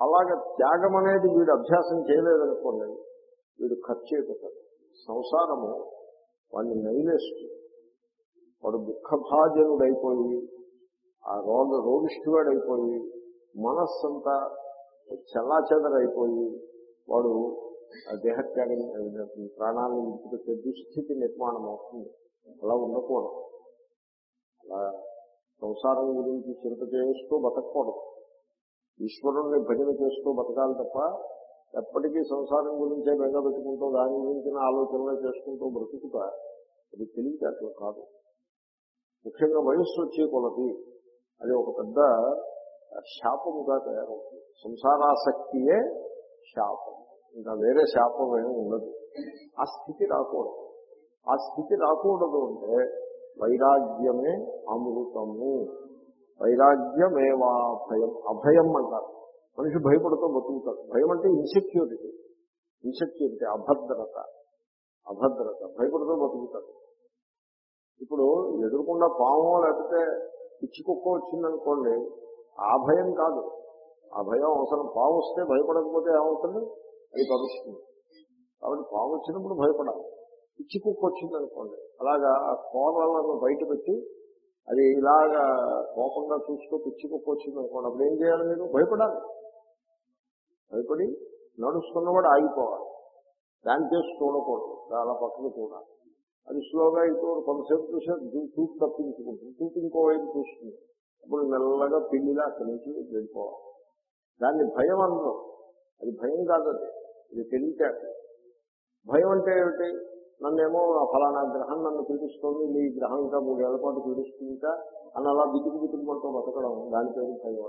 అలాగే త్యాగం అనేది వీడు అభ్యాసం చేయలేదనుకోండి వీడు ఖర్చు అయిపోతాడు. సంసారము వాడిని నైవేస్తుంది వాడు దుఃఖభాజనుడైపోయి ఆ రోగ రోగిష్ఠువాడైపోయి మనస్సంతా చల్లాచెదరైపోయి వాడు ఆ దేహత్యాగం ప్రాణాలను విడిచిపెట్టే దుస్థితి నిర్మాణం అవుతుంది అలా ఉండకూడదు. అలా సంసారం గురించి చింత చేస్తూ బతకూడదు ఈశ్వరుణ్ణి భజన చేస్తూ బతకాలి తప్ప ఎప్పటికీ సంసారం గురించే బెంగ పెట్టుకుంటూ దాని గురించిన ఆలోచనలు చేసుకుంటూ బ్రతుకుతా అది తెలివితేటలు కాదు. ముఖ్యంగా వయస్సు వచ్చే కొలది అది ఒక పెద్ద శాపముగా తయారవుతుంది. సంసారాసక్తియే శాపం. ఇంకా వేరే శాపం ఏమి ఉండదు. ఆ స్థితి రాకూడదు. ఆ స్థితి రాకూడదు అంటే వైరాగ్యమే అమృతము. వైరాగ్యమేవా భయం? అభయం అంటారు. మనిషి భయపడుతూ బతుకుతాడు. భయం అంటే ఇన్సెక్యూరిటీ ఇన్సెక్యూరిటీ అభద్రత. అభద్రత. భయపడుతూ బతుకుతాడు. ఇప్పుడు ఎదురుకుండా పాము లేకపోతే పిచ్చి కుక్క వచ్చిందనుకోండి ఆ భయం కాదు. ఆ భయం అవసరం. పాము వస్తే భయపడకపోతే ఏమవుతుంది? అది కలుస్తుంది కాబట్టి పాము వచ్చినప్పుడు భయపడాలి. పిచ్చి కుక్క వచ్చిందనుకోండి అలాగా ఆ కోరలను బయట పెట్టి అది ఇలాగా కోపంగా చూస్తూ పిచ్చి కుక్క వచ్చిందనుకోండి అప్పుడు ఏం చేయాలి మీరు? భయపడాలి. భయపడి నడుస్తున్నవాడు ఆగిపోవాలి. దాని చేసి చూడకూడదు. చాలా పక్కకు చూడాలి. అది స్లోగా ఇటు కొంతసేపు చూసే చూపు తప్పించుకుంటుంది. చూపు ఇంకోవైపు చూస్తుంది. అప్పుడు మెల్లగా పిల్లిలా అక్కడి నుంచి వెళ్ళిపోవాలి. దాన్ని భయం అన్నాం అది భయం కాదు అది ఇది తెలివితేట భయం అంటే ఏమిటి? నన్నేమో ఫలానా గ్రహం నన్ను పీడిస్తుంది మీ గ్రహం ఇంకా మూడేళ్ళ పాటు పీడిస్తుంది ఇంకా అని అలా బితికి బితుకుమంటూ బతకడం దాని పేరు భయం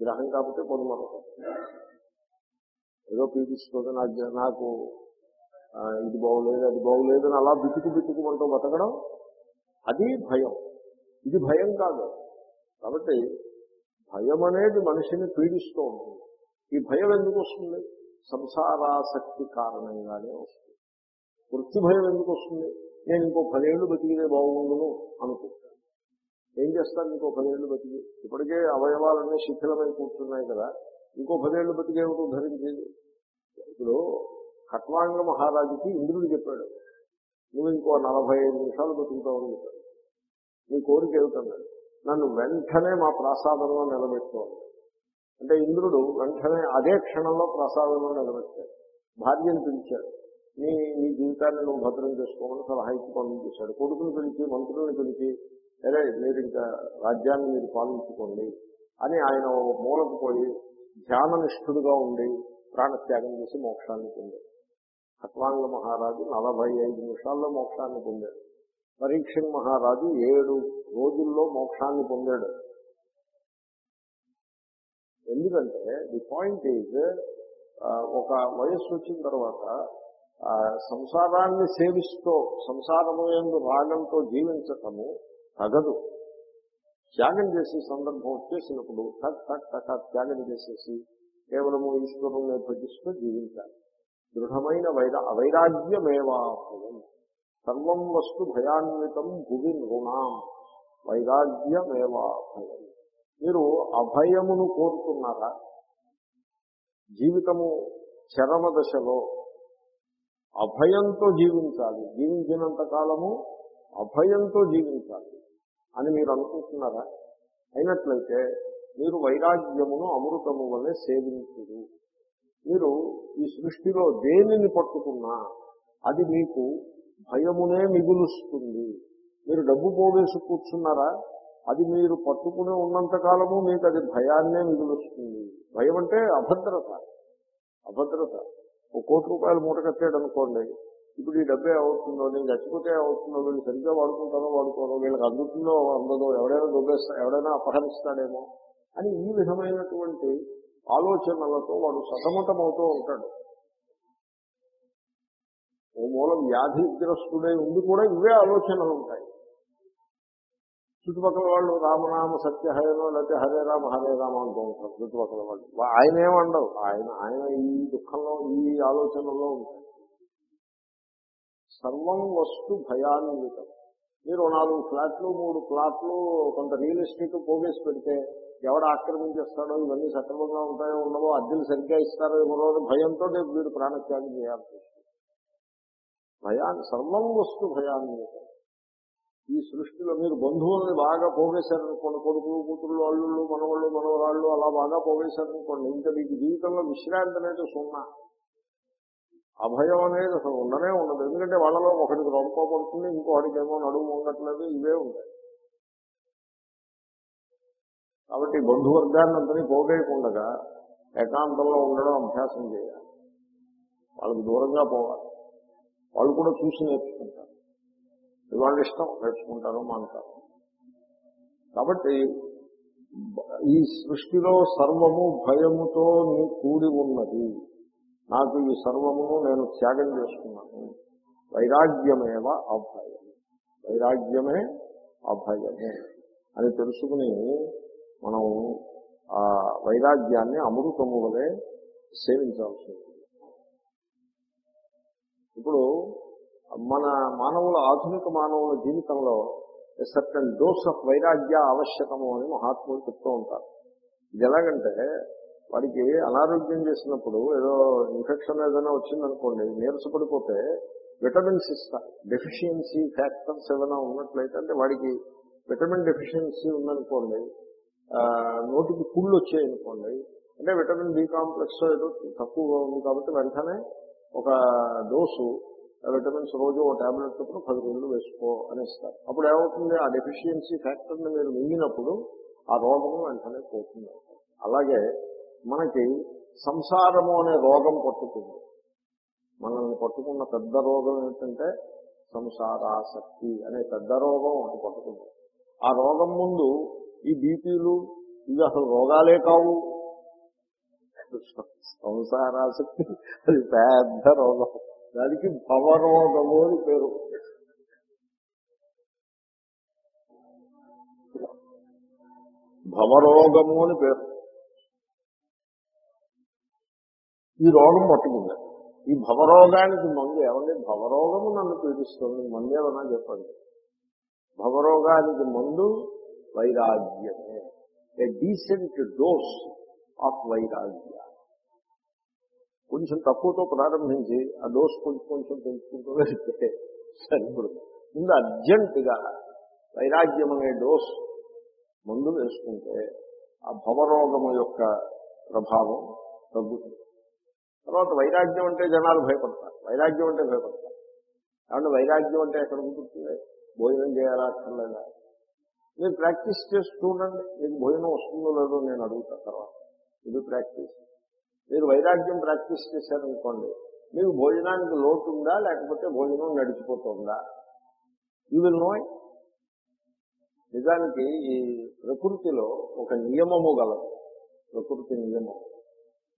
గ్రహం కాకపోతే కొన్ని ఏదో పీడిస్తుంది నాకు నాకు ఇది బాగోలేదు అది బాగోలేదు అని అలా బితుకు బితుకుమంటూ బతకడం అది భయం. ఇది భయం కాదు. కాబట్టి భయం అనేది మనిషిని పీడిస్తూ ఉంటుంది ఈ భయం ఎందుకు వస్తుంది? సంసారాసక్తి కారణంగానే వస్తుంది. వృత్తి భయం ఎందుకు వస్తుంది? నేను ఇంకో పదేళ్ళు బతికితే బాగుండును అనుకుంటాను. ఏం చేస్తాను ఇంకో పదేళ్ళు బతికి? ఇప్పటికే అవయవాలన్నీ శిథిలమై కూర్చున్నాయి కదా. ఇంకో పదేళ్ళు బతికేమిటో ధరించేది? ఇప్పుడు ఖట్వాంగ మహారాజుకి ఇంద్రుడు చెప్పాడు నువ్వు ఇంకో నలభై ఐదు నిమిషాలు బతుకుతావని చెప్పాడు. నీ కోరిక ఏమిటన్నాడు? నన్ను వెంటనే మా ప్రసాదంలో నిలబెట్టుకోవాలి అంటే ఇంద్రుడు వెంటనే అదే క్షణంలో ప్రసాదంలో నిలబెట్టాడు. భార్యను పిలిచాడు. నీ నీ జీవితాన్ని నువ్వు భద్రం చేసుకోమని సలహా ఇచ్చి పంపించేశాడు కొడుకుని పిలిచి మంత్రులను పిలిచి అరే మీరు ఇంకా రాజ్యాన్ని మీరు పాలించుకోండి అని ఆయన ఒక మూలకు పోయి ధ్యాననిష్ఠుడుగా ఉండి ప్రాణత్యాగం చేసి మోక్షాన్ని పొందాడు. ఖట్వాంగ మహారాజు నలభై ఐదు నిమిషాల్లో మోక్షాన్ని పొందాడు. పరీక్షణ్ మహారాజు ఏడు రోజుల్లో మోక్షాన్ని పొందాడు. ఎందుకంటే ది పాయింట్ ఈజ్ ఒక వయస్సు వచ్చిన తర్వాత సంసారాన్ని సేవిస్తూ సంసారము ఎందు రాగంతో జీవించటము తగదు. త్యాగం చేసే సందర్భం వచ్చేసినప్పుడు టక్ టక్ టక్ త్యాగం చేసేసి కేవలము ఈశ్వరుని భజిస్తూ జీవించాలి. దృఢమైన వైరా వైరాగ్యమేవాహం సర్వం వస్తు భయాన్వితం భువి నృణాం. వైరాగ్యమేవాహయం మీరు అభయమును కోరుతున్నారా? జీవితము చరమ దశలో అభయంతో జీవించాలి. జీవించినంత కాలము అభయంతో జీవించాలి అని మీరు అనుకుంటున్నారా? అయినట్లయితే మీరు వైరాగ్యమును అమృతము వల్లే సేవించుడు మీరు ఈ సృష్టిలో దేనిని పట్టుకున్నా అది మీకు భయమునే మిగులుస్తుంది. మీరు డబ్బు పోవేసి కూర్చున్నారా? అది మీరు పట్టుకుని ఉన్నంత కాలము మీకు అది భయాన్నే మిగులుస్తుంది. భయం అంటే అభద్రత. అభద్రత. ఒక కోటి రూపాయలు మూట కట్టాడు అనుకోండి ఇప్పుడు ఈ డబ్బే అవుతుందో నేను చచ్చిపోతే అవుతుందో వీళ్ళు సరిగ్గా వాడుకుంటారో వాడుకోరో వీళ్ళకి అందుతుందో అందదో ఎవడైనా దొబ్బేస్తా ఎవడైనా అపహరిస్తాడేమో అని ఈ విధమైనటువంటి ఆలోచనలతో వాడు సతమతమవుతూ ఉంటాడు. ఓ మూలం వ్యాధిగ్రస్తుడై ఉండి కూడా ఇవే ఆలోచనలు ఉంటాయి. చుట్టుపక్కల వాళ్ళు రామనామ సత్యహయనో లేకపోతే హరే రామ హరే రామ అంటూ ఉంటారు చుట్టుపక్కల వాళ్ళు. ఆయన ఏమండవు ఆయన ఆయన ఈ దుఃఖంలో ఈ ఆలోచనలో ఉంటారు. సర్వం వస్తు భయాన్వితం. మీరు నాలుగు ఫ్లాట్లు మూడు ప్లాట్లు కొంత రియల్ ఎస్టేట్ పోగేసి పెడితే ఎవడు ఆక్రమించేస్తాడో ఇవన్నీ సక్రమంగా ఉంటాయో ఉండవో అద్దెలు సరిగ్గా ఇస్తారో ఇవ్వరో భయంతో వీడు ప్రాణత్యాగం చేయాల్సి వస్తుంది. భయాన్ని సర్వం వస్తు భయాన్ని ఈ సృష్టిలో మీరు బంధువుల్ని బాగా పోగేశారనుకోండి కొడుకులు కూతుళ్ళు అల్లుళ్ళు మనవాళ్ళు మనవరాళ్ళు అలా బాగా పోగేశారనుకోండి ఇంకా మీకు జీవితంలో విశ్రాంతి అనేది సున్నా. అభయం అనేది అసలు ఉండనే ఉండదు. ఎందుకంటే వాళ్ళలో ఒకటికి రొంపబడుతుంది ఇంకొకటికి ఏమో నడుము ఉండట్లేదు ఇవే ఉంటాయి. కాబట్టి బంధువర్గాన్ని అంతని పోగేయకుండా ఏకాంతంలో ఉండడం అభ్యాసం చేయాలి. వాళ్ళకి దూరంగా పోవాలి. వాళ్ళు కూడా చూసి నేర్చుకుంటారు. వాళ్ళ ఇష్టం నేర్చుకుంటారు మాంటారు కాబట్టి ఈ సృష్టిలో సర్వము భయముతో కూడి ఉన్నది. నాకు ఈ సర్వమును నేను త్యాగం చేసుకున్నాను. వైరాగ్యమేవ అభయం. వైరాగ్యమే అభయము అని తెలుసుకుని మనం ఆ వైరాగ్యాన్ని అమృతము వలె సేవించాల్సి ఉంటుంది. ఇప్పుడు మన మానవుల ఆధునిక మానవుల జీవితంలో సర్టన్ డోస్ ఆఫ్ వైరాగ్య ఆవశ్యకము అని మహాత్ములు చెప్తూ ఉంటారు. ఇది ఎలాగంటే వాడికి అనారోగ్యం చేసినప్పుడు ఏదో ఇన్ఫెక్షన్ ఏదైనా వచ్చిందనుకోండి నీరసపడిపోతే విటమిన్స్ ఇస్తారు డెఫిషియన్సీ ఫ్యాక్టర్స్ ఏదైనా ఉన్నట్లయితే అంటే వాడికి విటమిన్ డెఫిషియన్సీ ఉందనుకోండి నోటికి పుళ్ళు వచ్చాయనుకోండి అంటే విటమిన్ బి కాంప్లెక్స్ ఏదో తక్కువగా ఉంది కాబట్టి వెంటనే ఒక డోసు విటమిన్స్ రోజు ఒక టాబ్లెట్ చొప్పున పది రోజులు వేసుకో అని ఇస్తారు అప్పుడు ఏమవుతుంది? ఆ డెఫిషియన్సీ ఫ్యాక్టర్ని మీరు మింగినప్పుడు ఆ రోగము వెంటనే పోతుంది. అలాగే మనకి సంసారము అనే రోగం పట్టుకుంది. మనల్ని పట్టుకున్న పెద్ద రోగం ఏంటంటే సంసారాసక్తి అనే పెద్ద రోగం ఒకటి పట్టుకుంది. ఆ రోగం ముందు ఈ బీపీలు ఇవి అసలు రోగాలే కావు. సంసారాసక్తి అది పెద్ద రోగం. దానికి భవరోగము అని పేరు. భవరోగము అని పేరు. ఈ రోగం పట్టుకుంది. ఈ భవరోగానికి మందు ఏమండి? భవరోగము నన్ను పీడిస్తుంది. మందు ఏమన్నా చెప్పండి. భవరోగానికి మందు వైరాగ్యమే. ఏ డీసెంట్ డోస్ ఆఫ్ వైరాగ్య. కొంచెం తక్కువతో ప్రారంభించి ఆ డోస్ కొంచెం కొంచెం పెంచుకుంటూ వెళ్తే సరిపడుతుంది ముందు అర్జెంటుగా వైరాగ్యం అనే డోస్ మందు వేసుకుంటే ఆ భవరోగము యొక్క ప్రభావం తగ్గుతుంది. తర్వాత వైరాగ్యం అంటే జనాలు భయపడతారు. వైరాగ్యం అంటే భయపడతారు. కాబట్టి వైరాగ్యం అంటే ఎక్కడ కుదురుతుంది? భోజనం చేయాలా అక్కర్లేదా? మీరు ప్రాక్టీస్ చేస్తూ ఉండండి మీకు భోజనం వస్తుందో లేదో నేను అడుగుతా తర్వాత. ఇది ప్రాక్టీస్. మీరు వైరాగ్యం ప్రాక్టీస్ చేశారనుకోండి మీకు భోజనానికి లోటు ఉందా లేకపోతే భోజనం నడిచిపోతుందా? యూ విల్ నో నిజానికి ఈ ప్రకృతిలో ఒక నియమము గలదు. ప్రకృతి నియమం.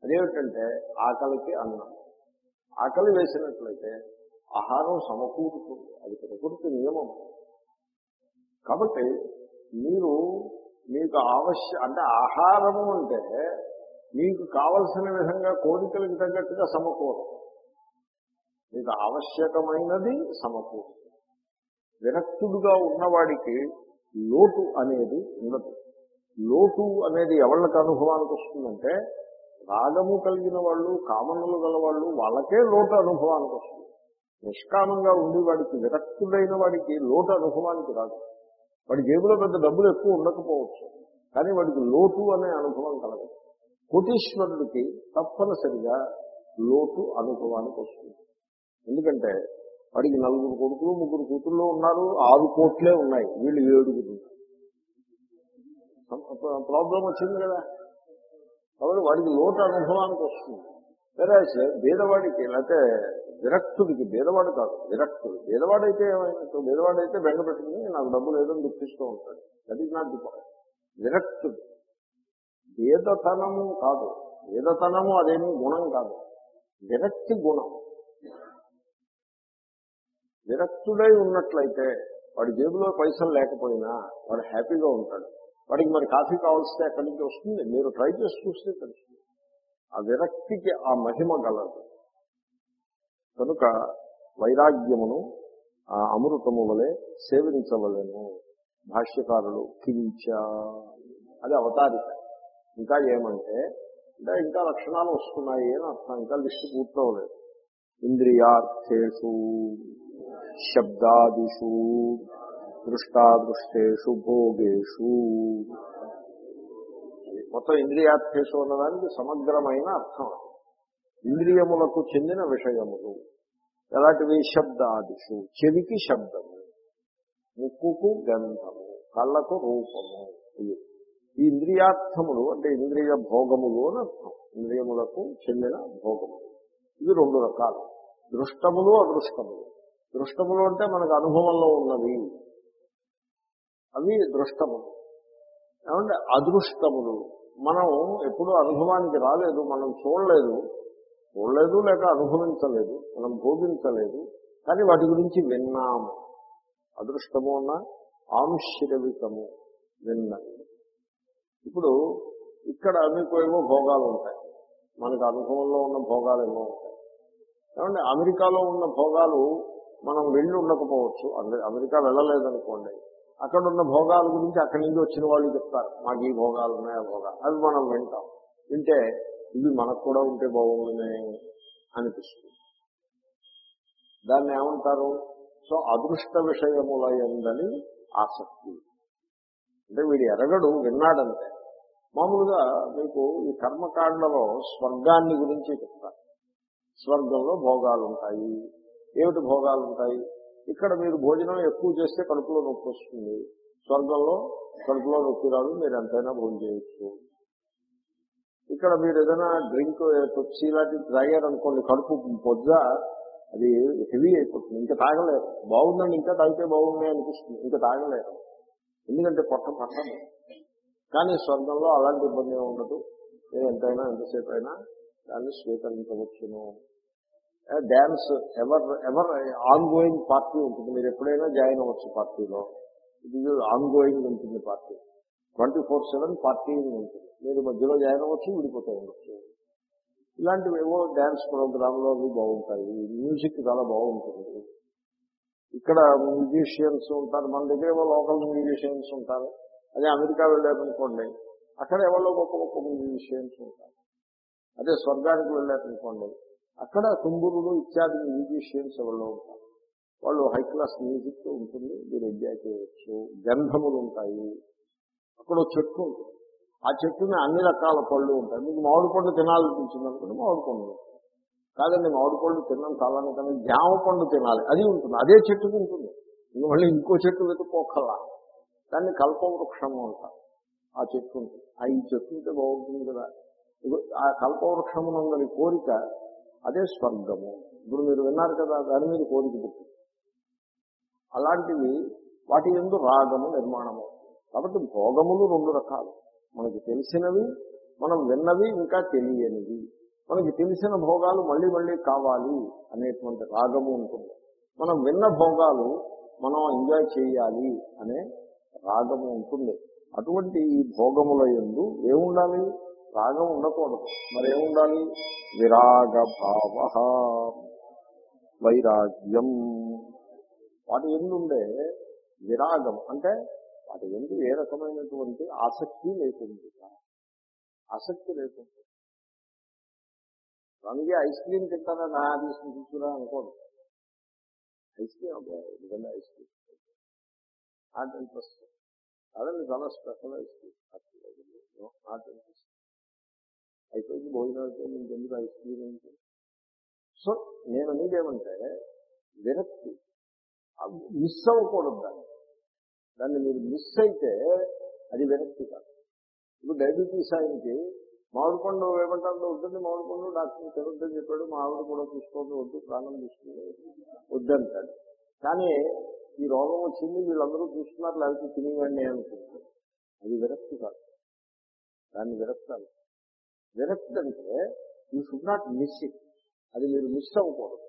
అదేమిటంటే ఆకలికి అన్నం. ఆకలి వేసినట్లయితే ఆహారం సమకూరుతుంది. అది ప్రకృతి నియమం. కాబట్టి మీరు మీకు ఆవశ్య అంటే ఆహారము అంటే మీకు కావలసిన విధంగా కోరికలకు తగ్గట్టుగా సమకూరం మీకు ఆవశ్యకమైనది సమకూరం విరక్తుడుగా ఉన్నవాడికి లోటు అనేది ఉండదు. లోటు అనేది ఎవళ్ళకి అనుభవానికి వస్తుందంటే రాగము కలిగిన వాళ్ళు కామనులు గలవాళ్ళు వాళ్ళకే లోటు అనుభవానికి వస్తుంది. నిష్కామంగా ఉండి వాడికి విరక్తుడైన వాడికి లోటు అనుభవానికి రాదు. వాడి జేబులో పెద్ద డబ్బులు ఎక్కువ ఉండకపోవచ్చు. కానీ వాడికి లోటు అనే అనుభవం కలగదు. కోటీశ్వరుడికి తప్పనిసరిగా లోటు అనుభవానికి వస్తుంది. ఎందుకంటే వాడికి నలుగురు కొడుకులు ముగ్గురు కూతుళ్ళు ఉన్నారు ఆరు కోట్లే ఉన్నాయి. వీళ్ళు ఏడుగురు ప్రాబ్లం వచ్చింది కదా. కాబట్టి వాడికి లోటు అనుభవానికి వస్తుంది. వేరే బీదవాడికి లేకపోతే విరక్తుడికి బీదవాడు కాదు విరక్తుడు. బీదవాడైతే ఏమైనా బీదవాడైతే బెంగ పెట్టుకుని నాకు డబ్బు లేదని దుఃఖిస్తూ ఉంటాడు. That is not the point విరక్తుడు. వేదతనము కాదు. వేదతనము అదేమి గుణం కాదు. విరక్తి గుణం. విరక్తుడై ఉన్నట్లయితే వాడి జేబులో పైసలు లేకపోయినా వాడు హ్యాపీగా ఉంటాడు. వాడికి మరి కాఫీ కావాల్సితే అక్కడి నుంచి వస్తుంది? మీరు ట్రై చేసి చూస్తే తెలుస్తుంది. ఆ విరక్తికి ఆ మహిమ గలదు. కనుక వైరాగ్యమును ఆ అమృతము వలె సేవించవలను. భాష్యకారులు కించ. అది అవతారిక. ఇంకా ఏమంటే అంటే ఇంకా లక్షణాలు వస్తున్నాయి అని అర్థం. ఇంకా లిస్టు పూర్తవలేదు. ఇంద్రియార్థేషు శబ్దాదిషు దృష్టాదృష్టేషు భోగేషు. మొత్తం ఇంద్రియార్థేషు అన్నదానికి సమగ్రమైన అర్థం. ఇంద్రియములకు చెందిన విషయములు. ఎలాంటివి? శబ్దాదిషు. చెవికి శబ్దము. ముక్కుకు గంధము. కళ్ళకు రూపము. ఇది ఈ ఇంద్రియార్థములు అంటే ఇంద్రియ భోగములు అని అర్థం. ఇంద్రియములకు చెందిన భోగములు. ఇవి రెండు రకాలు. దృష్టములు అదృష్టములు. దృష్టములు అంటే మనకు అనుభవంలో ఉన్నవి. అవి దృష్టములు. ఏమంటే అదృష్టములు. మనం ఎప్పుడూ అనుభవానికి రాలేదు మనం చూడలేదు. చూడలేదు లేక అనుభవించలేదు మనం భోగించలేదు కానీ వాటి గురించి విన్నాము. అదృష్టము అన్న ఆంశ్రవికము విన్నది. ఇప్పుడు ఇక్కడ మీకు ఏమో భోగాలు ఉంటాయి. మనకు అనుభవంలో ఉన్న భోగాలు ఏమో ఉంటాయి. ఏమంటే అమెరికాలో ఉన్న భోగాలు మనం వెళ్ళి ఉండకపోవచ్చు. అమెరికా వెళ్ళలేదనుకోండి. అక్కడ ఉన్న భోగాల గురించి అక్కడి నుంచి వచ్చిన వాళ్ళు చెప్తారు. మాకు ఈ భోగాలు ఉన్నాయి ఆ భోగాలు అవి మనం వింటాం. వింటే ఇవి మనకు కూడా ఉంటే బాగుండనే అనిపిస్తుంది. దాన్ని ఏమంటారు? సో అదృష్ట విషయముల ఎందని ఆసక్తి. అంటే వీడు ఎరగడు విన్నాడంతే మామూలుగా మీకు ఈ కర్మకాండలో స్వర్గాన్ని గురించి చెప్తారు. స్వర్గంలో భోగాలు ఉంటాయి ఏమిటి భోగాలు ఉంటాయి ఇక్కడ మీరు భోజనం ఎక్కువ చేస్తే కడుపులో నొప్పి వస్తుంది. స్వర్గంలో కడుపులో నొప్పి రాదు మీరు ఎంతైనా భోజనం చేయొచ్చు. ఇక్కడ మీరు ఏదైనా డ్రింక్ పెప్సీ లాంటివి తాగారనుకోండి కడుపు పొద్ద అది హెవీ అయిపోతుంది. ఇంకా తాగలేరు. బాగుందండి ఇంకా తాగితే బాగుంది అనిపిస్తుంది ఇంకా తాగలేరు. ఎందుకంటే పొట్ట పట్టదు. కానీ స్వర్గంలో అలాంటి ఇబ్బంది ఉండదు. నేను ఎంతైనా ఎంతసేపు అయినా దాన్ని స్వీకరించవచ్చును. Dance ever ever ongoing party ఉంటుంది. మీరు ఎప్పుడైనా జాయిన్ అవ్వచ్చు పార్టీలో. ఇది ఆన్ గోయింగ్ ఉంటుంది party. Twenty four seven party ఉంటుంది. మీరు మధ్యలో జాయిన్ అవ్వచ్చు విడిపోతూ ఉండొచ్చు. ఇలాంటివి ఏవో డ్యాన్స్ ప్రోగ్రాంలో అవి బాగుంటాయి. మ్యూజిక్ చాలా బాగుంటుంది. ఇక్కడ మ్యూజిషియన్స్ ఉంటారు. మన దగ్గర ఏవో లోకల్ మ్యూజిషియన్స్ ఉంటారు. అదే అమెరికా వెళ్ళారనుకోండి అక్కడ ఎవరో గొప్ప గొప్ప మ్యూజిషియన్స్ ఉంటారు. అదే స్వర్గానికి వెళ్ళారనుకోండి అక్కడ కుంబురులు ఇత్యాది మ్యూజిషియన్స్ ఎవరో ఉంటారు. వాళ్ళు హై క్లాస్ మ్యూజిక్ ఉంటుంది మీరు ఎంజాయ్ చేయవచ్చు గంధములు ఉంటాయి అక్కడ చెట్టు ఉంటుంది. ఆ చెట్టుని అన్ని రకాల పళ్ళు ఉంటాయి. మీకు మామిడి పండు తినాలనిపించింది అనుకుంటే మామిడి పండు కాదండి మామిడి పండు తిన్నాం చాలానే కానీ జామ పండు తినాలి అది ఉంటుంది. అదే చెట్టుకు ఉంటుంది. ఇంక మళ్ళీ ఇంకో చెట్టు వెతుక్కోకల్లా దాన్ని కల్పవృక్షము అంటారు. ఆ చెట్టు ఉంటుంది ఆ ఈ చెట్టు ఉంటే బాగుంటుంది కదా. ఆ కల్పవృక్షమునందని కోరిక అదే స్వర్గము. ఇప్పుడు మీరు విన్నారు కదా దాని మీద కోరిక పుట్టింది అలాంటివి వాటి ఎందు రాగము నిర్మాణము కాబట్టి భోగములు రెండు రకాలు. మనకి తెలిసినవి మనం విన్నవి ఇంకా తెలియనివి. మనకి తెలిసిన భోగాలు మళ్ళీ మళ్ళీ కావాలి అనేటువంటి రాగము ఉంటుంది. మనం విన్న భోగాలు మనం ఎంజాయ్ చేయాలి అనే రాగము ఉంటుంది. అటువంటి ఈ భోగముల ఎందు ఏముండాలి? రాగం ఉండకూడదు. మరి ఏముండాలి? విరాగ భావ వైరాగ్యం. వాటి ఎందుండే? విరాగం. అంటే వాటి ఎందు ఏ రకమైనటువంటి ఆసక్తి లేకుండా ఆసక్తి లేకుండా స్వామిజీ ఐస్ క్రీమ్ తింటారా నా తీసుకుని తీసుకురా అనుకోండి ఐస్ క్రీమ్ ఎందుకంటే ఐస్ క్రీమ్. నాట్ ఇంట్రెస్ట్ అదండి చాలా స్పెషల్ నాట్ ఇంట్రెస్ట్ అయిపోయింది భోజనం అయితే మీకు ఎందుకు ఐస్ క్రీమ్ ఏంటి సో నేను అనేదేమంటే విరక్తి మిస్ అవ్వకూడదు దాన్ని. దాన్ని మీరు మిస్ అయితే అది విరక్తి కాదు. ఇప్పుడు డయాబెటీస్ ఆయనకి మామిడి పండు ఏమంటారు వద్దండి మామిడి పండు డాక్టర్ తినొద్దని చెప్పాడు మా ఆవిడ కూడా తీసుకోవద్దు వద్దు ప్రాణం తీసుకుంది వద్దంటాడు. కానీ ఈ రోగం వచ్చింది వీళ్ళందరూ చూస్తున్నారు లేకపోతే తినేవాడిని అనుకుంటారు. అది విరక్తి కాదు. దాన్ని విరక్తాలి విరక్తి అంటే you should not miss it. అది మీరు మిస్ అవ్వకూడదు.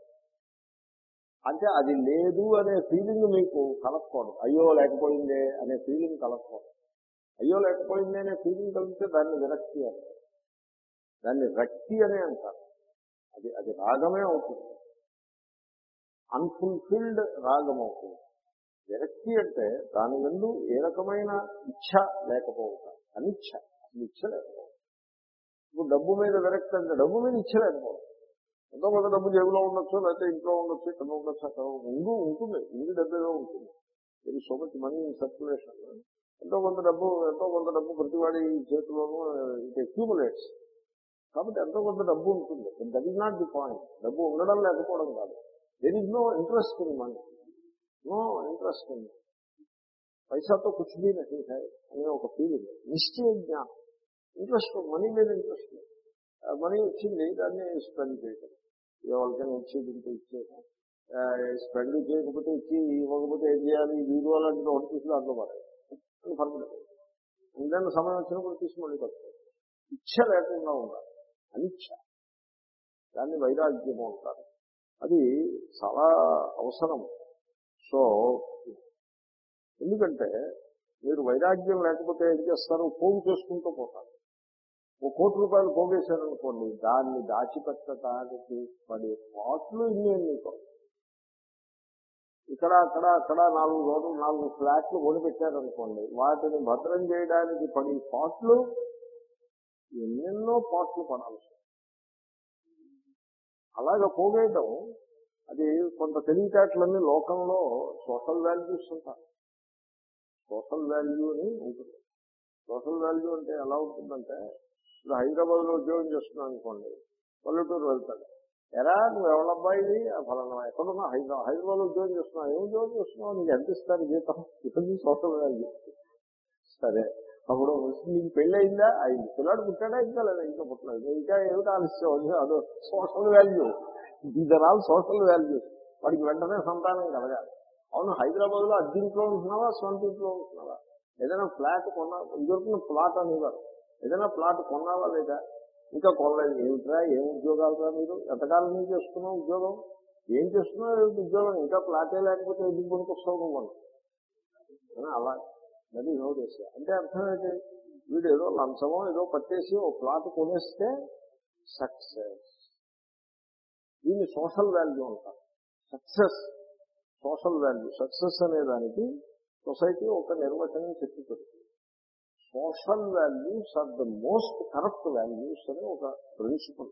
అంటే అది లేదు అనే ఫీలింగ్ మీకు కలగకూడదు. అయ్యో లేకపోయిందే అనే ఫీలింగ్ కలగకూడదు. అయ్యో లేకపోయిందే అనే ఫీలింగ్ కలిగితే దాన్ని విరక్తి అంటారు. దాన్ని రక్తి అనే అంటారు. అది అది రాగమే అవుతుంది. అన్ఫుల్ఫిల్డ్ రాగం అవుతుంది. విరక్తి అంటే దాని ముందు ఏ రకమైన ఇచ్ఛ లేకపోవట. అనిచ్చ అసలు ఇచ్చలేకపోవడం ఇప్పుడు డబ్బు మీద విరక్తి అంటే డబ్బు మీద ఇచ్చలేకపోవడం ఎంతో కొంత డబ్బు జేబులో ఉండొచ్చు లేకపోతే ఇంట్లో ఉండొచ్చు ఇక్కడ ఉండొచ్చు అక్కడ ఉండు ఉంటుంది. ఉంది డబ్బేదో ఉంటుంది. ఇది సో మచ్ మనీ సర్క్యులేషన్ ఎంతో కొంత డబ్బు ఎంతో కొంత డబ్బు ప్రతివాడి చేతిలోనూ ఇట్ అక్యూములేట్స్ కాబట్టి ఎంతో కొంత డబ్బు ఉంటుంది. That is not the point డబ్బు ఉండడం లేకపోవడం కాదు. There is no interest in money no interest పైసాతో కుచ్చుబీ భీ నహీ హై అనే ఒక ఫీలింగ్ నిశ్చయ జ్ఞానం. ఇంట్రెస్ట్ మనీ మీద ఇంట్రెస్ట్ మనీ వచ్చింది దాన్ని స్పెండ్ చేయటం. ఎవరికైనా వచ్చేది ఉంటే ఇచ్చేయటం స్పెండ్ చేయకపోతే ఇచ్చి ఇవ్వకపోతే ఏం చేయాలి? వీరు అలాంటిది ఒకటి తీసి దాంట్లో పడాలి అని పర్లేదు. ఇందాక సమయం వచ్చినప్పుడు తీసి మళ్ళీ పడుతుంది ఇచ్చ లేకుండా ఉండాలి. అనిచ్చ. దాన్ని వైరాగ్యము అంటారు. అది చాలా అవసరం. సో ఎందుకంటే మీరు వైరాగ్యం లేకపోతే ఏం చేస్తారు? పోగు చేసుకుంటూ పోతారు. ఓ కోటి రూపాయలు పోగేశారనుకోండి దాన్ని దాచిపెట్టడానికి పడే పాట్లు ఇన్ని మీకు ఇక్కడ అక్కడ అక్కడ నాలుగు రోడ్లు నాలుగు ఫ్లాట్లు కొనిపెట్టారనుకోండి వాటిని భద్రం చేయడానికి పడి పాట్లు ఎన్నెన్నో పాట్లు పడాల్సి అలాగ పోగేయడం అది కొంత తెలివితేటలన్నీ లోకంలో సోషల్ వాల్యూస్ ఉంటారు సోషల్ వాల్యూ అని ఉంటుంది. సోషల్ వాల్యూ అంటే ఎలా ఉంటుందంటే ఇప్పుడు హైదరాబాద్లో ఉద్యోగం చేస్తున్నాను అనుకోండి పల్లెటూరు వెళ్తాడు. ఎరా నువ్వు ఎవరబ్బాయి ఫలానా ఎక్కడున్నా హైదరాబాద్ హైదరాబాద్లో ఉద్యోగం చేస్తున్నావు. ఏం ఉద్యోగం చేస్తున్నావు? నీకు ఎంత ఇస్తారు జీతం? ఇది సోషల్ వాల్యూ సరే అప్పుడు నీకు పెళ్ళి అయిందా? అయింది. పిల్లాడు పుట్టాడా? ఇంకా లేదా? ఇంకా పుట్టలేదు. ఇంకా ఏమిటి ఆలస్యం? అదో social value these all social values వాడికి వెంటనే సంతానం కలగాలి. అవును హైదరాబాద్లో అద్దీంట్లో ఉంటున్నావా సొంత ఇంట్లో ఉంటున్నావా? ఏదైనా ఫ్లాట్ కొన్నా ఇదివరకు ప్లాట్ అనేవారు. ఏదైనా ప్లాట్ కొన్నావా లేదా? ఇంకా కొనలేదు. ఏమిట్రా ఏం ఉద్యోగాలు రా మీరు? ఎంతకాలం నుంచి చేస్తున్నావు ఉద్యోగం? ఏం చేస్తున్నావు ఏమిటి ఉద్యోగం? ఇంకా ప్లాటే లేకపోతే ఎందుకు పనికొస్తావు నువ్వు? అని అలా అది నోటీస్ అంటే అర్థం ఏంటి? వీడు ఏదో లంచమో ఏదో పట్టేసి ఓ ప్లాట్ కొనేస్తే సక్సెస్. దీన్ని సోషల్ వాల్యూ అంటారు. సక్సెస్ సోషల్ వాల్యూ సక్సెస్ అనే దానికి సొసైటీ ఒక నిర్వచనం చెప్పి పెడుతుంది. Social values are the most correct values అనే ఒక principle